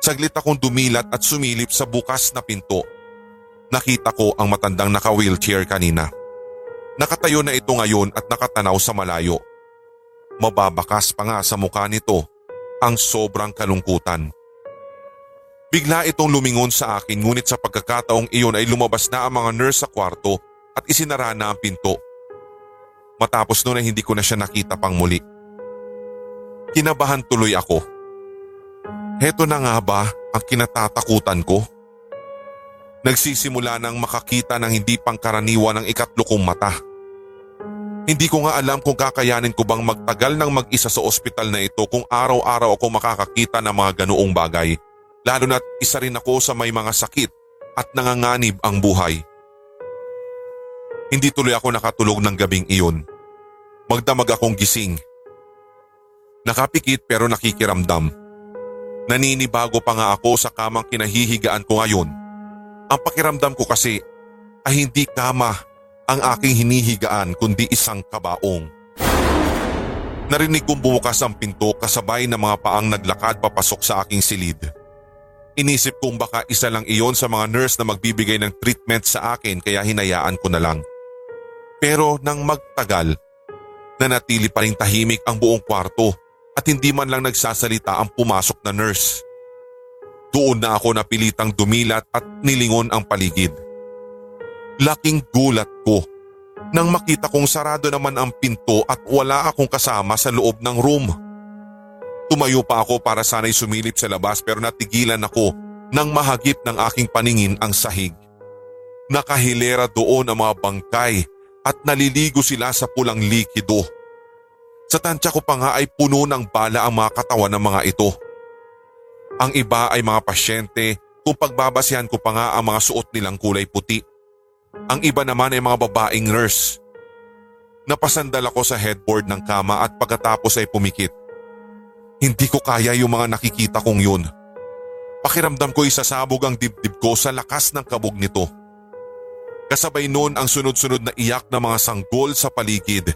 Saglit akong dumilat at sumilip sa bukas na pinto. Nakita ko ang matandang naka-wheelchair kanina. Nakatayo na ito ngayon at nakatanaw sa malayo. Mababakas pa nga sa mukha nito ang sobrang kalungkutan. Bigla itong lumingon sa akin ngunit sa pagkakataong iyon ay lumabas na ang mga nurse sa kwarto at isinara na ang pinto. Matapos noon ay hindi ko na siya nakita pang muli. Kinabahan tuloy ako. Heto na nga ba ang kinatatakutan ko? Nagsisimula nang makakita ng hindi pangkaraniwan ng ikatlo kong mata. Hindi ko nga alam kung kakayanin ko bang magtagal ng mag-isa sa ospital na ito kung araw-araw ako makakakita ng mga ganoong bagay. Lalo na't isa rin ako sa may mga sakit at nanganganib ang buhay. Hindi tuloy ako nakatulog ng gabing iyon. Magdamag akong gising. Nakapikit pero nakikiramdam. Naninibago pa nga ako sa kamang kinahihigaan ko ngayon. Ang pakiramdam ko kasi ay hindi kama ang aking hinihigaan kundi isang kabaong. Narinig kong bumukas ang pinto kasabay ng mga paang naglakad papasok sa aking silid. Inisip kong baka isa lang iyon sa mga nurse na magbibigay ng treatment sa akin kaya hinayaan ko na lang. Pero nang magtagal, nanatili pa rin tahimik ang buong kwarto at hindi man lang nagsasalita ang pumasok na nurse. Doon na ako napilitang dumilat at nilingon ang paligid. Laking gulat ko nang makita kong sarado naman ang pinto at wala akong kasama sa loob ng room. Tumayo pa ako para sana'y sumilip sa labas pero natigilan ako nang mahagip ng aking paningin ang sahig. Nakahilera doon ang mga bangkay at naliligo sila sa pulang likido. Sa tansya ko pa nga ay puno ng bala ang mga katawan ng mga ito. Ang iba ay mga pasyente kung pagbabasihan ko pa nga ang mga suot nilang kulay puti. Ang iba naman ay mga babaeng nurse. Napasandal ako sa headboard ng kama at pagkatapos ay pumikit. Hindi ko kaya yung mga nakikita kong yun. Pakiramdam ko isasabog ang dibdib ko sa lakas ng kabog nito. Kasabay noon ang sunod-sunod na iyak ng mga sanggol sa paligid.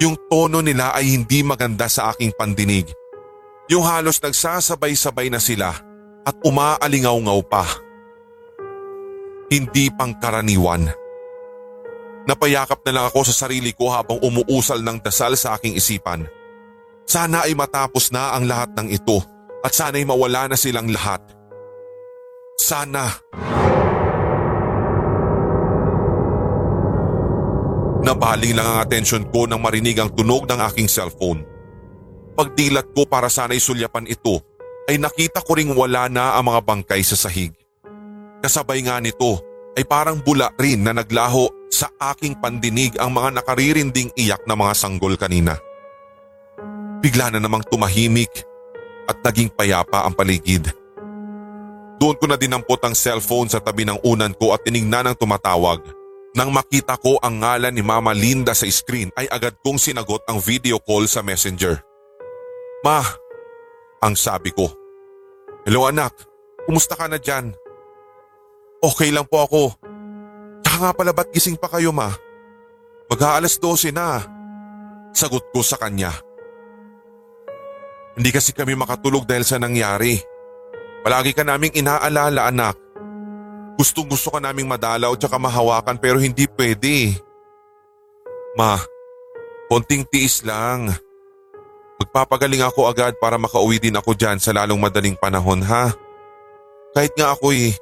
Yung tono nila ay hindi maganda sa aking pandinig. Yung halos nagsasabay-sabay na sila at umaalingaw-ngaw pa. Hindi pangkaraniwan. Napayakap na lang ako sa sarili ko habang umuusal ng dasal sa aking isipan. Sana ay matapos na ang lahat ng ito at sana ay mawala na silang lahat. Sana. Sana. Nabaling lang ang atensyon ko nang marinig ang tunog ng aking cellphone. Pagdilat ko para sana'y sulyapan ito ay nakita ko ring wala na ang mga bangkay sa sahig. Kasabay nga nito ay parang bula rin na naglaho sa aking pandinig ang mga nakaririnding iyak na mga sanggol kanina. Bigla na namang tumahimik at naging payapa ang paligid. Doon ko na dinampot ang cellphone sa tabi ng unan ko at tinignan ang tumatawag. Nang makita ko ang ngalan ni Mama Linda sa screen ay agad kong sinagot ang video call sa messenger. Ma, ang sabi ko. Hello anak, kumusta ka na dyan? Okay lang po ako. Tsaka nga pala ba't gising pa kayo ma? Mag-aalas 12 na. Sagot ko sa kanya. Hindi kasi kami makatulog dahil sa nangyari. Palagi ka naming inaalala anak. Gustong gusto ka naming madalaw tsaka mahawakan pero hindi pwede. Ma, konting tiis lang. Magpapagaling ako agad para makauwi din ako dyan sa lalong madaling panahon ha. Kahit nga ako eh,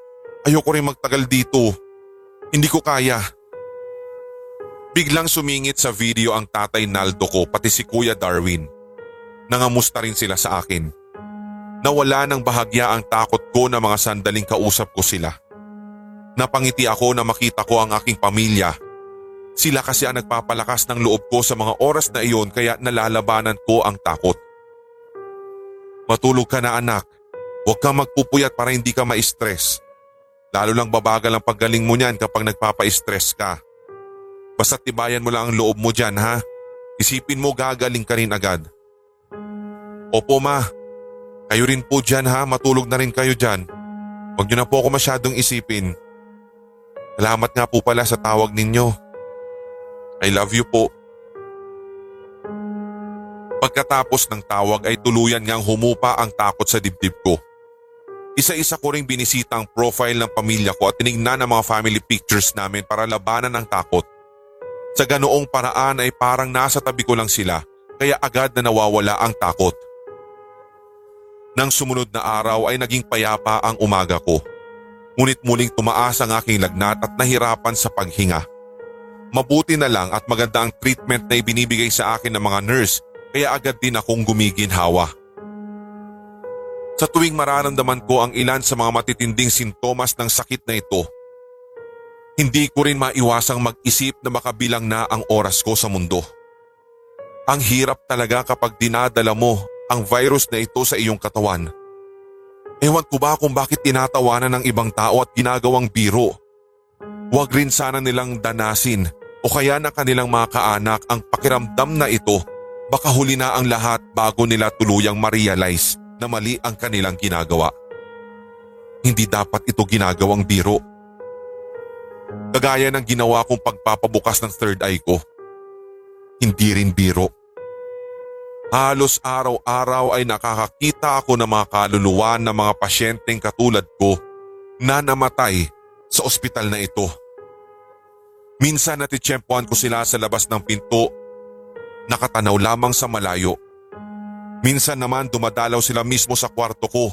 ayoko rin magtagal dito. Hindi ko kaya. Biglang sumingit sa video ang tatay Naldo ko pati si Kuya Darwin. Nangamusta rin sila sa akin. Nawala ng bahagya ang takot ko na mga sandaling kausap ko sila. Napangiti ako na makita ko ang aking pamilya. Sila kasi ang nagpapalakas ng loob ko sa mga oras na iyon kaya nalalabanan ko ang takot. Matulog ka na anak. Huwag kang magpupuyat para hindi ka ma-stress. Lalo lang babagal ang paggaling mo niyan kapag nagpapa-stress ka. Basta tibayan mo lang ang loob mo dyan ha. Isipin mo gagaling ka rin agad. Opo ma, kayo rin po dyan ha, matulog na rin kayo dyan. Huwag niyo na po ako masyadong isipin. Salamat nga po pala sa tawag ninyo. I love you po. Pagkatapos ng tawag ay tuluyan ngang humupa ang takot sa dibdib ko. Isa-isa ko ring binisita ang profile ng pamilya ko at tinignan ang mga family pictures namin para labanan ang takot. Sa ganoong paraan ay parang nasa tabi ko lang sila kaya agad na nawawala ang takot. Nang sumunod na araw ay naging payapa ang umaga ko. Ngunit muling tumaas ang aking lagnat at nahirapan sa paghinga. Mabuti na lang at maganda ang treatment na ibinibigay sa akin ng mga nurse kaya agad din akong gumiginhawa. Sa tuwing mararamdaman ko ang ilan sa mga matitinding sintomas ng sakit na ito, hindi ko rin maiwasang mag-isip na makabilang na ang oras ko sa mundo. Ang hirap talaga kapag dinadala mo ang virus na ito sa iyong katawan. Ewan ko ba kung bakit tinatawanan ng ibang tao at ginagawang biro. Huwag rin sana nilang danasin o kaya ng kanilang mga kaanak ang pakiramdam na ito baka huli na ang lahat bago nila tuluyang ma-realize na mali ang kanilang ginagawa. Hindi dapat ito ginagawang biro. Kagaya ng ginawa kong pagpapabukas ng third eye ko. Hindi rin biro. Halos araw-araw ay nakakakita ako ng mga kaluluwa ng mga pasyenteng katulad ko na namatay sa ospital na ito. Minsan natitsyempoan ko sila sa labas ng pinto, nakatanaw lamang sa malayo. Minsan naman dumadalaw sila mismo sa kwarto ko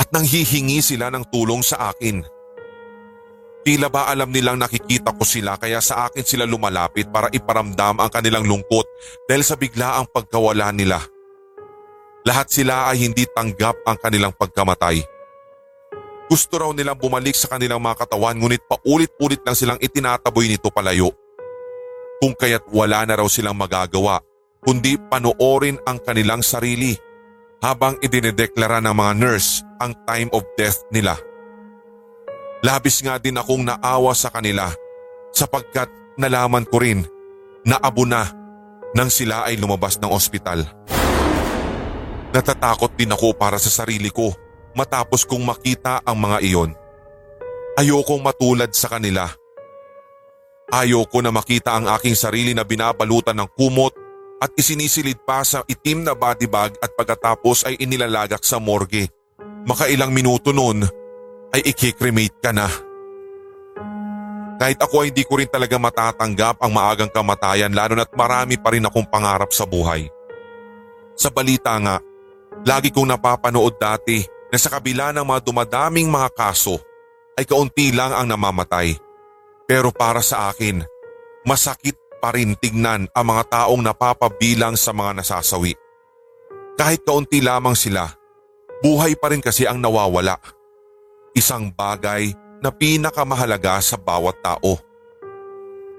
at nanghihingi sila ng tulong sa akin. Tila ba alam nilang nakikita ko sila kaya sa akin sila lumalapit para iparamdam ang kanilang lungkot dahil sa bigla ang pagkawala nila. Lahat sila ay hindi tanggap ang kanilang pagkamatay. Gusto raw nilang bumalik sa kanilang mga katawan ngunit paulit-ulit lang silang itinataboy nito palayo. Kung kaya't wala na raw silang magagawa kundi panoorin ang kanilang sarili habang idinedeklara ng mga nurse ang time of death nila. Labis nga din akong naawa sa kanila sapagkat nalaman ko rin na abo na nang sila ay lumabas ng ospital. Natatakot din ako para sa sarili ko matapos kong makita ang mga iyon. Ayokong matulad sa kanila. Ayoko na makita ang aking sarili na binabalutan ng kumot at isinisilid pa sa itim na body bag at pagkatapos ay inilalagak sa morgue. Makailang minuto noon ay ikikremate ka na. Kahit ako ay hindi ko rin talaga matatanggap ang maagang kamatayan lalo na't marami pa rin akong pangarap sa buhay. Sa balita nga, lagi kong napapanood dati na sa kabila ng mga dumadaming mga kaso ay kaunti lang ang namamatay. Pero para sa akin, masakit pa rin tignan ang mga taong napapabilang sa mga nasasawi. Kahit kaunti lamang sila, buhay pa rin kasi ang nawawala. Isang bagay na pinakamahalaga sa bawat tao.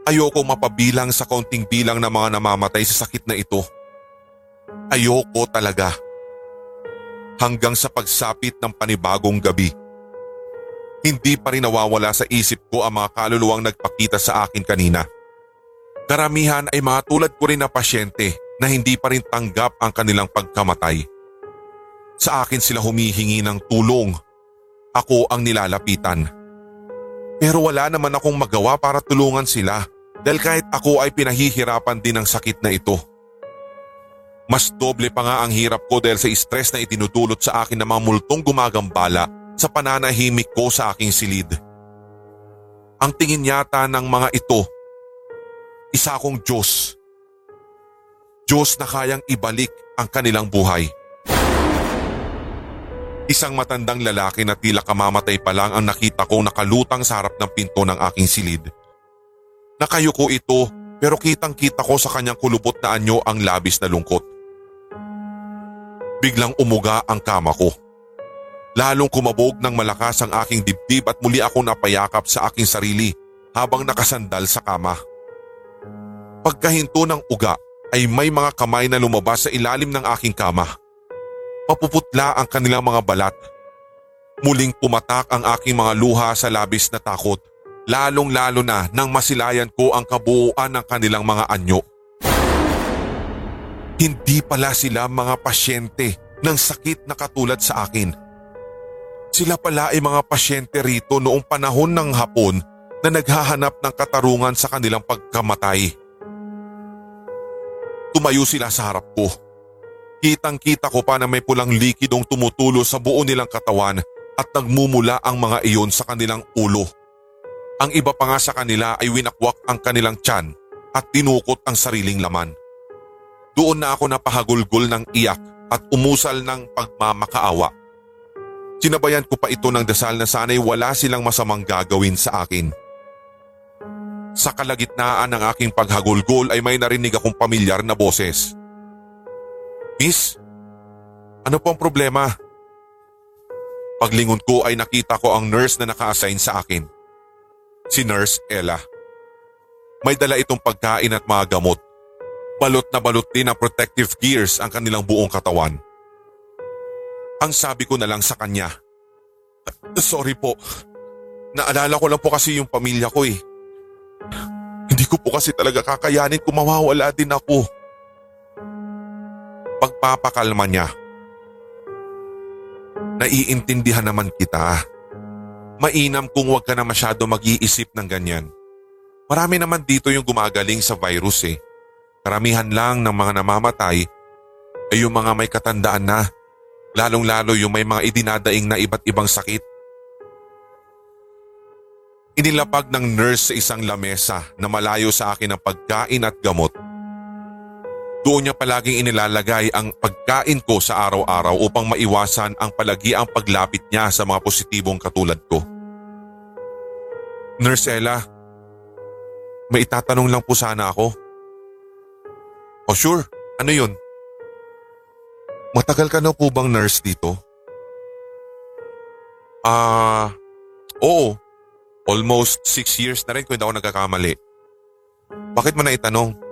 Ayoko mapabilang sa kaunting bilang ng mga namamatay sa sakit na ito. Ayoko talaga hanggang sa pagsapit ng panibagong gabi. Hindi pa rin nawawala sa isip ko ang mga kaluluwang nagpakita sa akin kanina. Karamihan ay mga tulad ko rin na pasyente na hindi pa rin tanggap ang kanilang pagkamatay. Sa akin sila humihingi ng tulong. Ako ang nilalapitan. Pero wala naman akong magawa para tulungan sila dahil kahit ako ay pinahihirapan din ng sakit na ito. Mas doble pa nga ang hirap ko dahil sa stress na itinutulot sa akin ng mga multong gumagambala sa pananahimik ko sa aking silid. Ang tingin yata ng mga ito, isa akong Diyos. Diyos na kayang ibalik ang kanilang buhay. Isang matandang lalaki na tila kamamatay pa lang ang nakita kong nakalutang sa harap ng pinto ng aking silid. Nakayuko ito pero kitang kita ko sa kanyang kulubot na anyo ang labis na lungkot. Biglang umuga ang kama ko. Lalong kumabog ng malakas ang aking dibdib at muli akong napayakap sa aking sarili habang nakasandal sa kama. Pagkahinto ng uga ay may mga kamay na lumabas sa ilalim ng aking kama. Mapuputla ang kanilang mga balat. Muling pumatak ang aking mga luha sa labis na takot, lalong lalo na nang masilayan ko ang kabuuan ng kanilang mga anyo. Hindi pala sila mga pasyente ng sakit na katulad sa akin. Sila pala ay mga pasyente rito noong panahon ng hapon na naghahanap ng katarungan sa kanilang pagkamatay. Tumayo sila sa harap ko. Kitang kita ko pa na may pulang likidong tumutulo sa buo nilang katawan at nagmumula ang mga iyon sa kanilang ulo. Ang iba pa nga sa kanila ay winakwak ang kanilang tiyan at tinukot ang sariling laman. Doon na ako napahagulgol ng iyak at umusal ng pagmamakaawa. Sinabayan ko pa ito ng dasal na sana'y wala silang masamang gagawin sa akin. Sa kalagitnaan ng aking paghagulgol ay may narinig akong pamilyar na boses. Miss, ano po ang problema? Paglingon ko ay nakita ko ang nurse na naka-assign sa akin. Si Nurse Ella. May dala itong pagkain at mga gamot. Balot na balot din ang protective gears ang kanilang buong katawan. Ang sabi ko na lang sa kanya, Sorry po, naalala ko lang po kasi yung pamilya ko eh. Hindi ko po kasi talaga kakayanin kung mawawala din ako. Pagpapakalma niya. Naiintindihan naman kita. Mainam kung huwag ka na masyado mag-iisip ng ganyan. Marami naman dito yung gumagaling sa virus eh. Karamihan lang ng mga namamatay ay yung mga may katandaan na, lalong-lalo yung may mga idinadaing na iba't ibang sakit. Inilapag ng nurse sa isang lamesa na malayo sa akin ang pagkain at gamot. Doon niya palaging inilalagay ang pagkain ko sa araw-araw upang maiwasan ang palagiang paglapit niya sa mga positibong katulad ko. Nurse Ella, may itatanong lang po sana ako. Oh sure, ano yun? Matagal ka na po bang nurse dito? Ah, uh, oo. Almost six years na rin kung hindi ako nagkakamali. Bakit mo na itanong?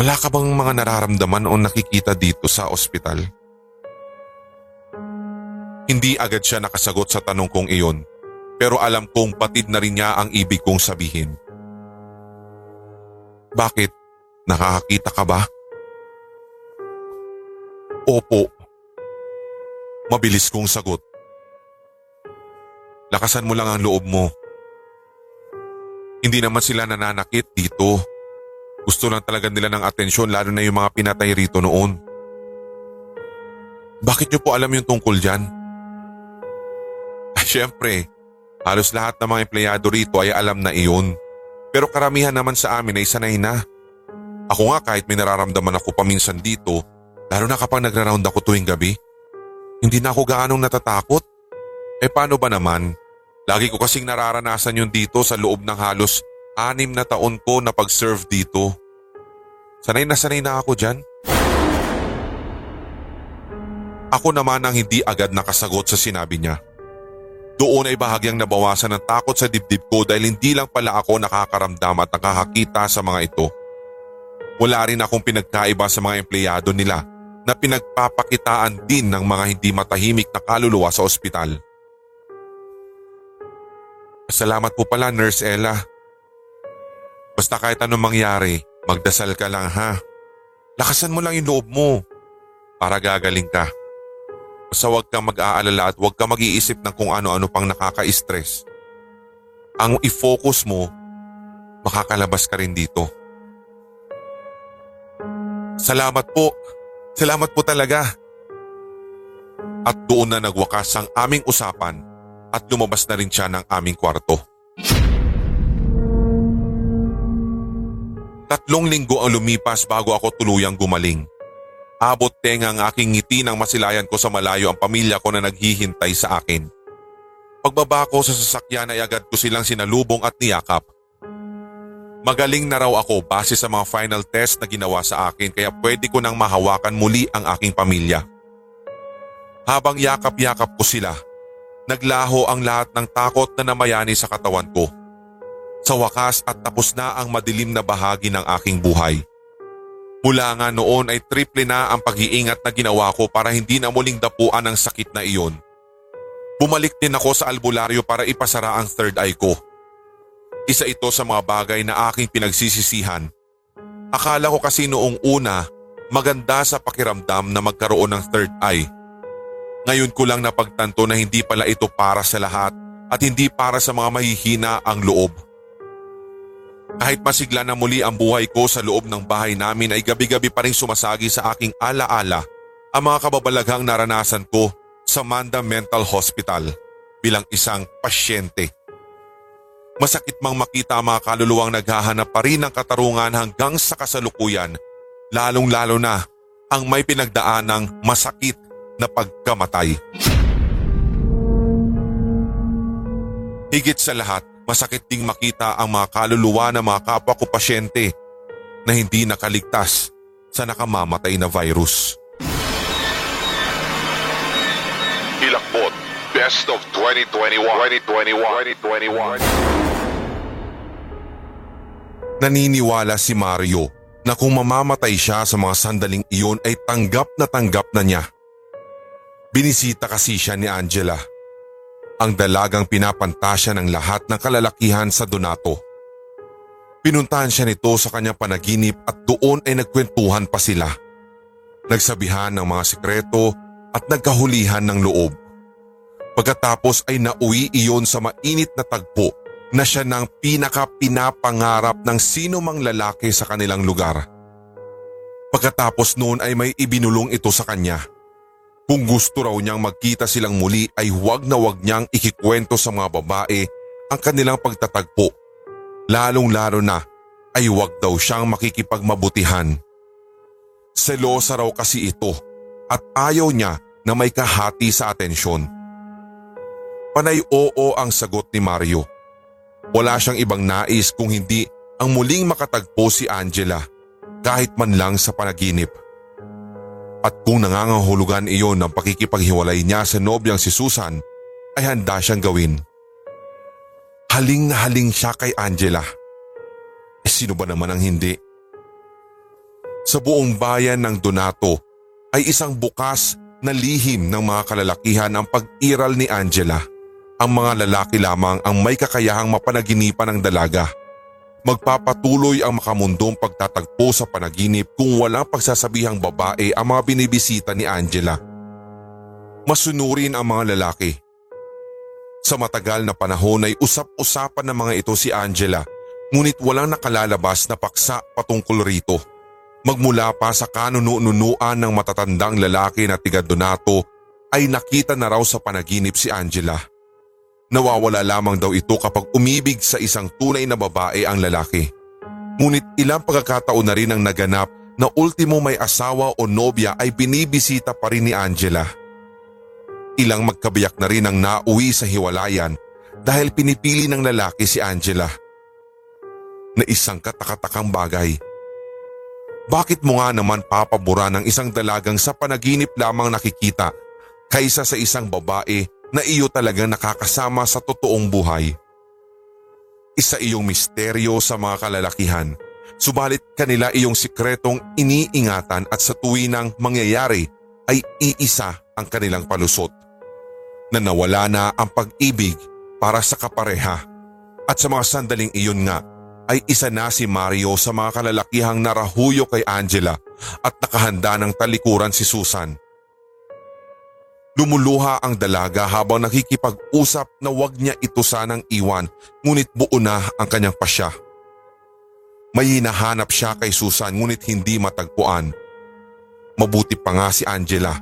Wala ka bang mga nararamdaman o nakikita dito sa ospital? Hindi agad siya nakasagot sa tanong kong iyon pero alam kong patid na rin niya ang ibig kong sabihin. Bakit? Nakakakita ka ba? Opo. Mabilis kong sagot. Lakasan mo lang ang loob mo. Hindi naman sila nananakit dito. Gusto lang talaga nila ng atensyon lalo na yung mga pinatay rito noon. Bakit niyo po alam yung tungkol dyan? Ay, syempre, halos lahat ng mga empleyado rito ay alam na iyon. Pero karamihan naman sa amin ay sanay na. Ako nga kahit may nararamdaman ako paminsan dito, lalo na kapag nagra-round ako tuwing gabi, hindi na ako gaanong natatakot. Eh paano ba naman? Lagi ko kasing nararanasan yun dito sa loob ng halos anim na taon ko na pag-serve dito. Sanay na sanay na ako dyan. Ako naman ang hindi agad nakasagot sa sinabi niya. Doon ay bahagyang nabawasan ng takot sa dibdib ko dahil hindi lang pala ako nakakaramdam at nakakakita sa mga ito. Wala rin akong pinagkaiba sa mga empleyado nila na pinagpapakitaan din ng mga hindi matahimik na kaluluwa sa ospital. Salamat po pala Nurse Ella. Basta kahit anong mangyari, magdasal ka lang ha. Lakasan mo lang yung loob mo para gagaling ka. Basta huwag kang mag-aalala at huwag kang mag-iisip ng kung ano-ano pang nakaka-stress. Ang i-focus mo, makakalabas ka rin dito. Salamat po. Salamat po talaga. At doon na nagwakas ang aming usapan at lumabas na rin siya ng aming kwarto. Tatlong linggo ang lumipas bago ako tuluyang gumaling. Abot tenga ang aking ngiti nang masilayan ko sa malayo ang pamilya ko na naghihintay sa akin. Pagbaba ko sa sasakyan ay agad ko silang sinalubong at niyakap. Magaling na raw ako base sa mga final test na ginawa sa akin kaya pwede ko nang mahawakan muli ang aking pamilya. Habang yakap-yakap ko sila, Naglaho ang lahat ng takot na namayani sa katawan ko. Sa wakas at tapos na ang madilim na bahagi ng aking buhay. Mula nga noon ay triple na ang pag-iingat na ginawa ko para hindi na muling dapuan ang sakit na iyon. Bumalik din ako sa albularyo para ipasara ang third eye ko. Isa ito sa mga bagay na aking pinagsisisihan. Akala ko kasi noong una maganda sa pakiramdam na magkaroon ng third eye. Ngayon ko lang napagtanto na hindi pala ito para sa lahat at hindi para sa mga mahihina ang loob. Kahit masigla na muli ang buhay ko sa loob ng bahay namin ay gabi-gabi pa rin sumasagi sa aking alaala ang mga kababalaghang naranasan ko sa Manda Mental Hospital bilang isang pasyente. Masakit mang makita ang mga kaluluwang naghahanap pa rin ng katarungan hanggang sa kasalukuyan, lalong-lalo na ang may pinagdaan ng masakit na pagkamatay. Higit sa lahat, masakit ding makita ang mga kaluluwa ng mga kapwa ko pasyente na hindi nakaligtas sa nakamamatay na virus. Hilakbot, Best of 2021. 2021. 2021. Naniniwala si Mario na kung mamamatay siya sa mga sandaling iyon ay tanggap na tanggap na niya. Binisita kasi siya ni Angela. Ang dalagang pinapantasya ng lahat ng kalalakihan sa Donato. Pinuntahan siya nito sa kanyang panaginip at doon ay nagkwentuhan pa sila. Nagsabihan ng mga sikreto at nagkahulihan ng loob. Pagkatapos ay nauwi iyon sa mainit na tagpo na siya ng pinaka-pinapangarap ng sino mang lalaki sa kanilang lugar. Pagkatapos noon ay may ibinulong ito sa kanya. Kung gusto raw niyang magkita silang muli ay huwag na huwag niyang ikikwento sa mga babae ang kanilang pagtatagpo. Lalong-lalo na ay huwag daw siyang makikipagmabutihan. Selosa raw kasi ito at ayaw niya na may kahati sa atensyon. Panay oo ang sagot ni Mario. Wala siyang ibang nais kung hindi ang muling makatagpo si Angela kahit man lang sa panaginip. At kung nangangahulugan iyon ng pakikipaghiwalay niya sa nobyang si Susan, ay handa siyang gawin. Haling na haling siya kay Angela. Eh sino ba naman ang hindi? Sa buong bayan ng Donato ay isang bukas na lihim ng mga kalalakihan ang pag-iral ni Angela. Ang mga lalaki lamang ang may kakayahang mapanaginipan ng dalaga. Magpapatuloy ang makamundong pagtatagpo sa panaginip kung walang pagsasabihang babae ang mga binibisita ni Angela. Masunurin ang mga lalaki. Sa matagal na panahon ay usap-usapan ng mga ito si Angela ngunit walang nakalalabas na paksa patungkol rito. Magmula pa sa kanununuan ng matatandang lalaki na tiga Donato ay nakita na raw sa panaginip si Angela. Nawawala lamang daw ito kapag umibig sa isang tunay na babae ang lalaki. Ngunit ilang pagkakataon na rin ang naganap na ultimo may asawa o nobya ay binibisita pa rin ni Angela. Ilang magkabiyak na rin ang nauwi sa hiwalayan dahil pinipili ng lalaki si Angela. Na isang katakatakang bagay. Bakit mo nga naman papabura ng isang dalagang sa panaginip lamang nakikita kaysa sa isang babae na iyo talagang nakakasama sa totoong buhay. Isa iyong misteryo sa mga kalalakihan, subalit kanila iyong sikretong iniingatan at sa tuwinang mangyayari ay iisa ang kanilang palusot. Na nawala na ang pag-ibig para sa kapareha at sa mga sandaling iyon nga ay isa na si Mario sa mga kalalakihang narahuyo kay Angela at nakahanda ng talikuran si Susan. Lumuluha ang dalaga habang nakikipag-usap na wag niya ito sanang iwan ngunit buo na ang kanyang pasya. May hinahanap siya kay Susan ngunit hindi matagpuan. Mabuti pa nga si Angela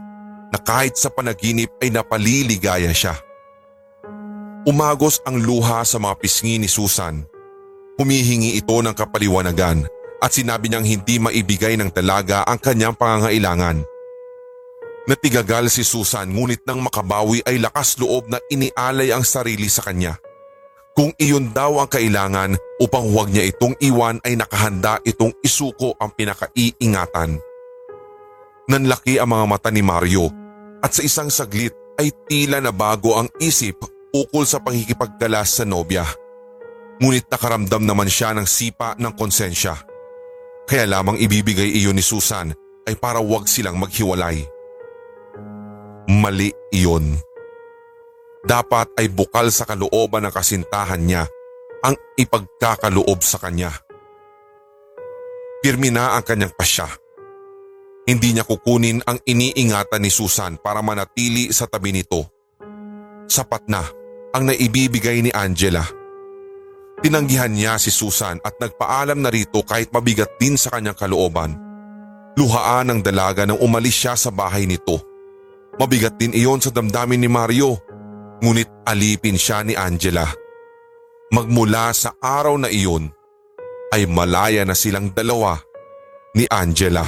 na kahit sa panaginip ay napaliligaya siya. Umagos ang luha sa mga pisngi ni Susan. Humihingi ito ng kapaliwanagan at sinabi niyang hindi maibigay ng dalaga ang kanyang pangangailangan. Natigagal si Susan ngunit nang makabawi ay lakas loob na inialay ang sarili sa kanya. Kung iyon daw ang kailangan upang huwag niya itong iwan ay nakahanda itong isuko ang pinakaiingatan. Nanlaki ang mga mata ni Mario at sa isang saglit ay tila na bago ang isip ukol sa pangkikipagkalas sa nobya. Ngunit nakaramdam naman siya ng sipa ng konsensya. Kaya lamang ibibigay iyon ni Susan ay para wag silang maghiwalay. Mali iyon. Dapat ay bukal sa kalooban ng kasintahan niya ang ipagkakaloob sa kanya. Pirmi na ang kanyang pasya. Hindi niya kukunin ang iniingatan ni Susan para manatili sa tabi nito. Sapat na ang naibibigay ni Angela. Tinanggihan niya si Susan at nagpaalam na rito kahit mabigat din sa kanyang kalooban. Luhaan ng dalaga nang umalis siya sa bahay nito. Mabigat din iyon sa damdamin ni Mario, ngunit alipin siya ni Angela. Magmula sa araw na iyon, ay malaya na silang dalawa ni Angela.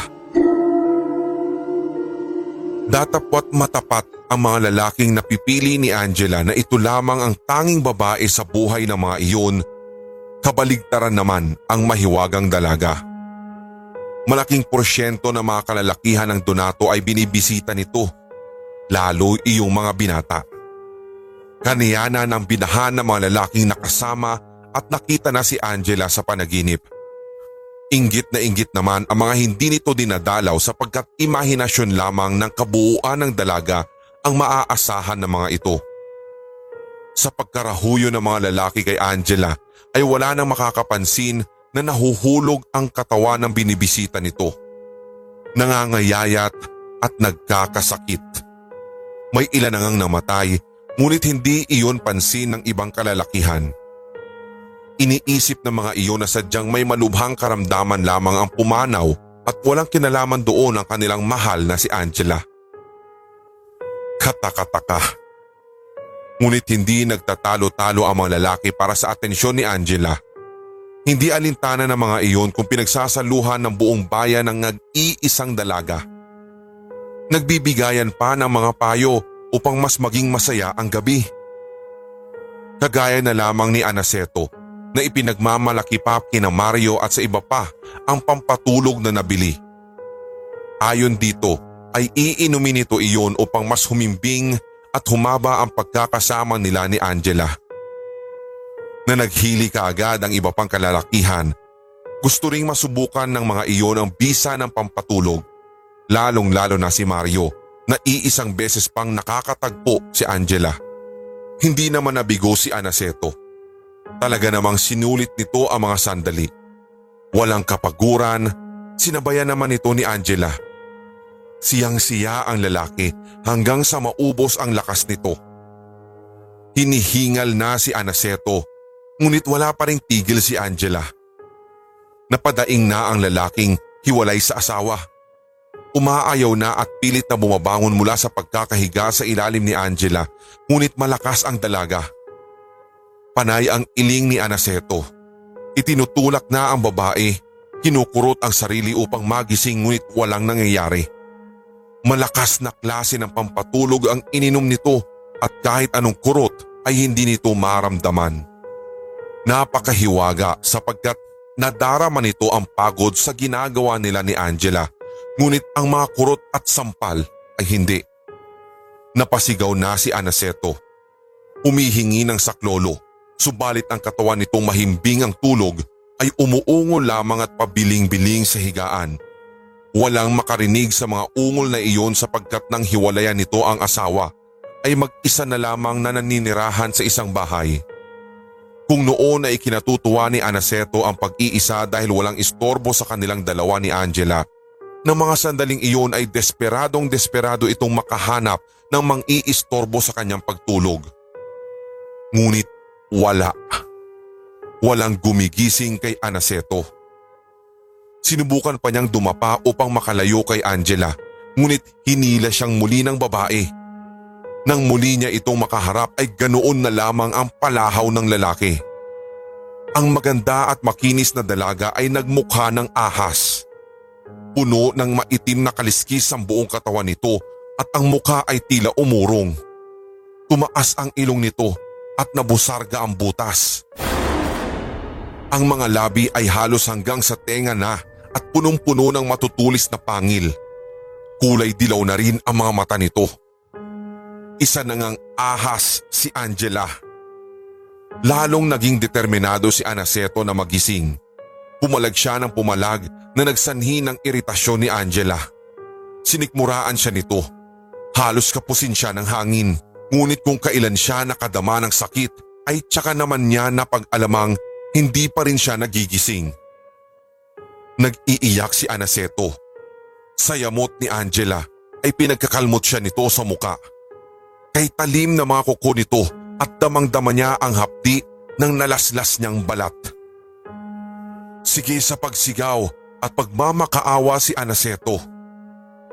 Datapot matapat ang mga lalaking napipili ni Angela na ito lamang ang tanging babae sa buhay ng mga iyon, kabaligtaran naman ang mahiwagang dalaga. Malaking porsyento ng mga kalalakihan ng Donato ay binibisita nito, lalo iyong mga binata. Kaniyanan ang binahan ng mga lalaking nakasama at nakita na si Angela sa panaginip. Inggit na inggit naman ang mga hindi nito dinadalaw sapagkat imahinasyon lamang ng kabuuan ng dalaga ang maaasahan ng mga ito. Sa pagkarahuyo ng mga lalaki kay Angela ay wala nang makakapansin na nahuhulog ang katawan ng binibisita nito. Nangangayayat at nagkakasakit. May ilan ngang namatay ngunit hindi iyon pansin ng ibang kalalakihan. Iniisip ng mga iyon na sadyang may malubhang karamdaman lamang ang pumanaw at walang kinalaman doon ang kanilang mahal na si Angela. Katakataka. Ngunit hindi nagtatalo-talo ang mga lalaki para sa atensyon ni Angela. Hindi alintana ng mga iyon kung pinagsasaluhan ng buong bayan ng nag-iisang dalaga. Nagbibigayan pa ng mga payo upang mas maging masaya ang gabi. Kagaya na lamang ni Anaseto na ipinagmamalaki pa kina Mario at sa iba pa ang pampatulog na nabili. Ayon dito ay iinumin nito iyon upang mas humimbing at humaba ang pagkakasama nila ni Angela. Na naghili kaagad ang iba pang kalalakihan, gusto ring masubukan ng mga iyon ang bisa ng pampatulog, lalong lalo na si Mario na iisang beses pang nakakatagpo si Angela. Hindi naman nabigo si Anaseto Talaga namang sinulit nito ang mga sandali. Walang kapaguran, sinabayan naman ito ni Angela. Siyang-siya ang lalaki hanggang sa maubos ang lakas nito. Hinihingal na si Anaseto ngunit wala pa ring tigil si Angela. Napadaing na ang lalaking hiwalay sa asawa. Umaayaw na at pilit na bumabangon mula sa pagkakahiga sa ilalim ni Angela ngunit malakas ang dalaga. Panay ang iling ni Anaseto. Itinutulak na ang babae, kinukurot ang sarili upang magising ngunit walang nangyayari. Malakas na klase ng pampatulog ang ininom nito at kahit anong kurot ay hindi nito maramdaman. Napakahiwaga sapagkat nadarama nito ang pagod sa ginagawa nila ni Angela ngunit ang mga kurot at sampal ay hindi. Napasigaw na si Anaseto. Humihingi ng saklolo Subalit ang katawan nitong mahimbing ang tulog ay umuungol lamang at pabiling-biling sa higaan. Walang makarinig sa mga ungol na iyon sapagkat nang hiwalayan nito ang asawa ay mag-isa na lamang na naninirahan sa isang bahay. Kung noon ay kinatutuwa ni Anaseto ang pag-iisa dahil walang istorbo sa kanilang dalawa ni Angela, ng mga sandaling iyon ay desperadong desperado itong makahanap ng mang-iistorbo sa kanyang pagtulog. Ngunit wala. Walang gumigising kay Anaseto. Sinubukan pa niyang dumapa upang makalayo kay Angela ngunit hinila siyang muli ng babae. Nang muli niya itong makaharap ay ganoon na lamang ang palahaw ng lalaki. Ang maganda at makinis na dalaga ay nagmukha ng ahas. Puno ng maitim na kaliskis ang buong katawan nito at ang mukha ay tila umurong. Tumaas ang ilong nito at nabusarga ang butas. Ang mga labi ay halos hanggang sa tenga na at punong-puno ng matutulis na pangil. Kulay dilaw na rin ang mga mata nito. Isa na ngang ahas si Angela. Lalong naging determinado si Anaseto na magising. Pumalag siya ng pumalag na nagsanhi ng iritasyon ni Angela. Sinikmuraan siya nito. Halos kapusin siya ng hangin. Ngunit kung kailan siya nakadama ng sakit ay tsaka naman niya napag-alamang hindi pa rin siya nagigising. Nag-iiyak si Anaseto. Sa yamot ni Angela ay pinagkakalmot siya nito sa muka. Kay talim na mga kuko nito at damang-dama niya ang hapdi ng nalaslas niyang balat. Sige sa pagsigaw at pagmamakaawa si Anaseto.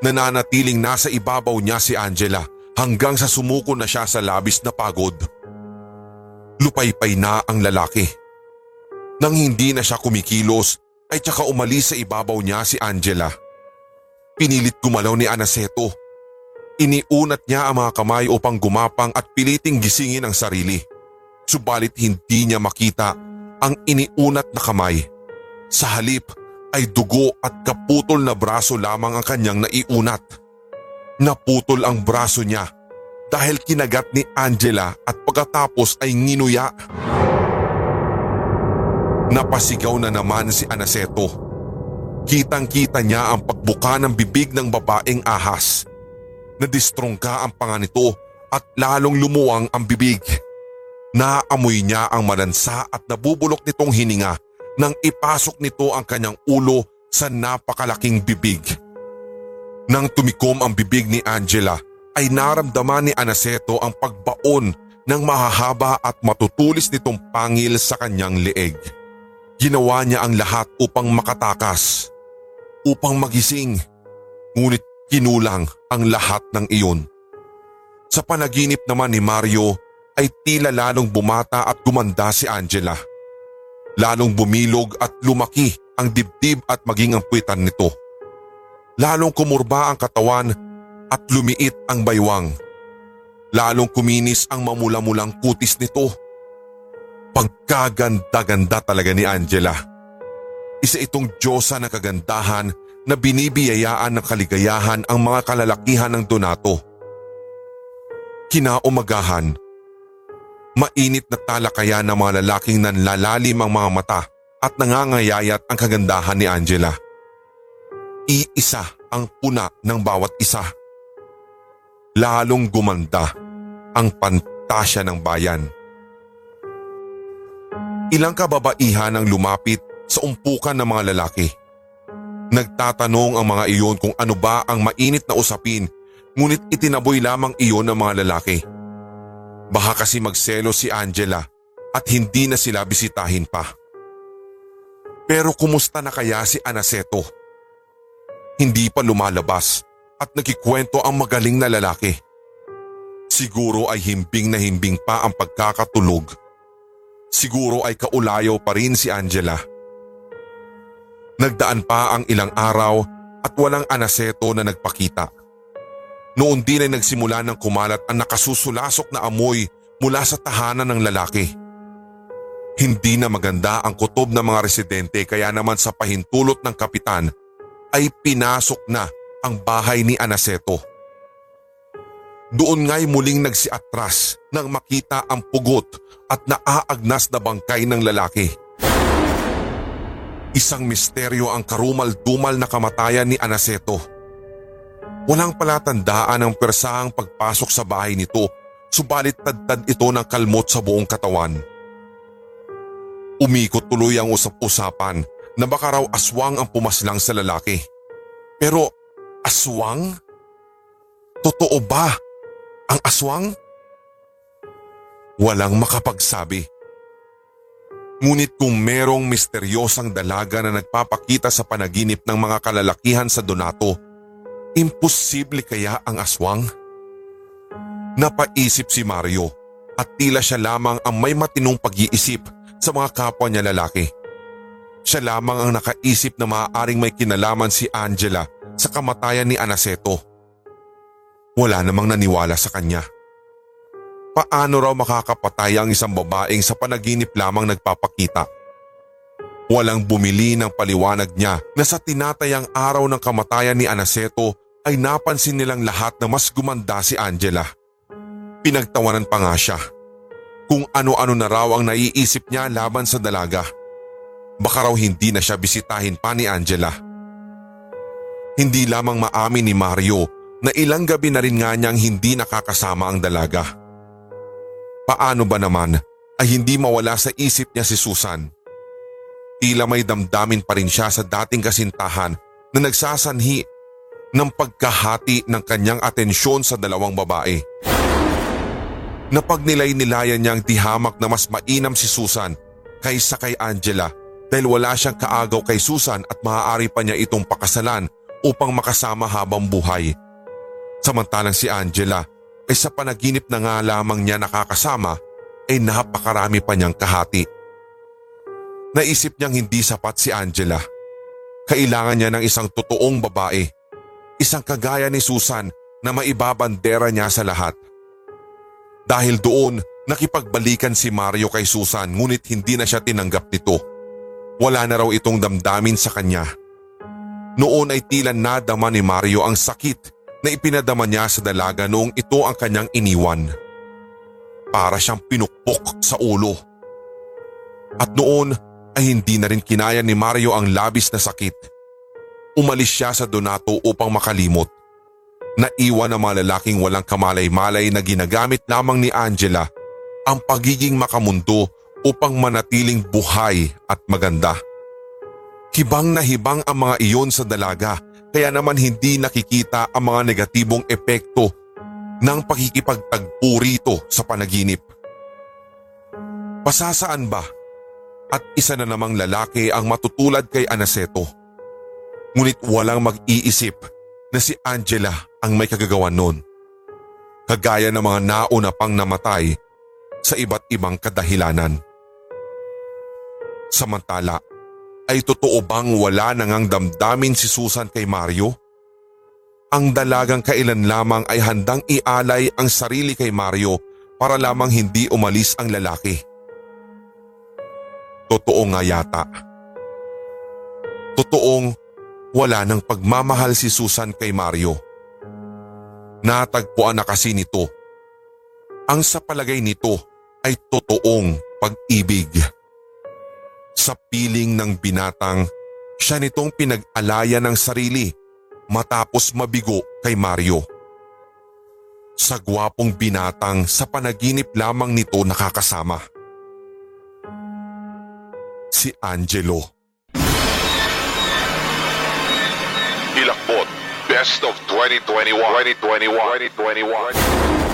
Nananatiling nasa ibabaw niya si Angela hanggang sa sumuko na siya sa labis na pagod. Lupaypay na ang lalaki. Nang hindi na siya kumikilos ay tsaka umalis sa ibabaw niya si Angela. Pinilit gumalaw ni Anaseto. Iniunat niya ang mga kamay upang gumapang at piliting gisingin ang sarili. Subalit hindi niya makita ang iniunat na kamay. Sa halip ay dugo at kaputol na braso lamang ang kanyang naiunat. Naputol ang braso niya dahil kinagat ni Angela at pagkatapos ay nginuya. Napasigaw na naman si Anaseto. Kitang-kita niya ang pagbuka ng bibig ng babaeng ahas. Nadistrongka ang panga nito at lalong lumuwang ang bibig. Naamoy niya ang malansa at nabubulok nitong hininga nang ipasok nito ang kanyang ulo sa napakalaking bibig. Nang tumikom ang bibig ni Angela ay naramdaman ni Anaseto ang pagbaon ng mahahaba at matutulis nitong pangil sa kanyang leeg. Ginawa niya ang lahat upang makatakas, upang magising, ngunit kinulang ang lahat ng iyon. Sa panaginip naman ni Mario ay tila lalong bumata at gumanda si Angela. Lalong bumilog at lumaki ang dibdib at maging ang puwitan nito. Lalong kumurba ang katawan at lumiit ang baywang. Lalong kuminis ang mamula-mulang kutis nito Pagkaganda-ganda talaga ni Angela. Isa itong Diyosa ng kagandahan na binibiyayaan ng kaligayahan ang mga kalalakihan ng Donato. Kinaumagahan, mainit na talakayan ng mga lalaking nanlalalim ang mga mata at nangangayayat ang kagandahan ni Angela. Iisa ang puna ng bawat isa. Lalong gumanda ang pantasya ng bayan. Ilang kababaihan ang lumapit sa umpukan ng mga lalaki. Nagtatanong ang mga iyon kung ano ba ang mainit na usapin ngunit itinaboy lamang iyon ng mga lalaki. Baka kasi magselo si Angela at hindi na sila bisitahin pa. Pero kumusta na kaya si Anaseto? Hindi pa lumalabas at nagkikwento ang magaling na lalaki. Siguro ay himbing na himbing pa ang pagkakatulog siguro ay kaulayo pa rin si Angela. Nagdaan pa ang ilang araw at walang anaseto na nagpakita. Noon din ay nagsimula ng kumalat ang nakasusulasok na amoy mula sa tahanan ng lalaki. Hindi na maganda ang kutob ng mga residente kaya naman sa pahintulot ng kapitan ay pinasok na ang bahay ni Anaseto. Doon nga'y muling nagsiatras nang makita ang pugot at naaagnas na bangkay ng lalaki. Isang misteryo ang karumal-dumal na kamatayan ni Anaseto. Walang palatandaan ang persahang pagpasok sa bahay nito subalit tadtad ito ng kalmot sa buong katawan. Umikot tuloy ang usap-usapan na baka raw aswang ang pumaslang sa lalaki. Pero aswang? Totoo ba ang aswang? Walang makapagsabi. Ngunit kung merong misteryosang dalaga na nagpapakita sa panaginip ng mga kalalakihan sa Donato, imposible kaya ang aswang? Napaisip si Mario at tila siya lamang ang may matinong pag-iisip sa mga kapwa niya lalaki. Siya lamang ang nakaisip na maaaring may kinalaman si Angela sa kamatayan ni Anaseto. Wala namang naniwala sa kanya. Paano raw makakapatay ang isang babaeng sa panaginip lamang nagpapakita? Walang bumili ng paliwanag niya na sa tinatayang araw ng kamatayan ni Anaseto ay napansin nilang lahat na mas gumanda si Angela. Pinagtawanan pa nga siya. kung ano-ano na raw ang naiisip niya laban sa dalaga. Baka raw hindi na siya bisitahin pa ni Angela. Hindi lamang maamin ni Mario na ilang gabi na rin nga niyang hindi nakakasama ang dalaga. Paano ba naman ay hindi mawala sa isip niya si Susan? Tila may damdamin pa rin siya sa dating kasintahan na nagsasanhi ng pagkahati ng kanyang atensyon sa dalawang babae. Napagnilay-nilayan niyang tihamak na mas mainam si Susan kaysa kay Angela dahil wala siyang kaagaw kay Susan at maaari pa niya itong pakasalan upang makasama habang buhay. Samantalang si Angela ay sa panaginip na nga lamang niya nakakasama ay napakarami pa niyang kahati. Naisip niyang hindi sapat si Angela. Kailangan niya ng isang totoong babae. Isang kagaya ni Susan na maibabandera niya sa lahat. Dahil doon, nakipagbalikan si Mario kay Susan ngunit hindi na siya tinanggap nito. Wala na raw itong damdamin sa kanya. Noon ay tila nadama ni Mario ang sakit na ipinadama niya sa dalaga noong ito ang kanyang iniwan. Para siyang pinukpok sa ulo. At noon ay hindi na rin kinaya ni Mario ang labis na sakit. Umalis siya sa Donato upang makalimot. Naiwan ang mga lalaking walang kamalay-malay na ginagamit lamang ni Angela ang pagiging makamundo upang manatiling buhay at maganda. Hibang na hibang ang mga iyon sa dalaga kaya naman hindi nakikita ang mga negatibong epekto ng pakikipagtagpo rito sa panaginip. Pasasaan ba at isa na namang lalaki ang matutulad kay Anaseto? Ngunit walang mag-iisip na si Angela ang may kagagawan noon. Kagaya ng mga nauna pang namatay sa iba't ibang kadahilanan. Samantala, ay totoo bang wala nangang damdamin si Susan kay Mario? Ang dalagang kailan lamang ay handang ialay ang sarili kay Mario para lamang hindi umalis ang lalaki. Totoo nga yata. Totoong wala nang pagmamahal si Susan kay Mario. Natagpuan na kasi nito. Ang sa palagay nito ay totoong pag-ibig. Sa piling ng binatang, siya nitong pinag-alaya ng sarili matapos mabigo kay Mario. Sa gwapong binatang sa panaginip lamang nito nakakasama. Si Angelo. Hilakbot, Best of 2021. 2021. 2021.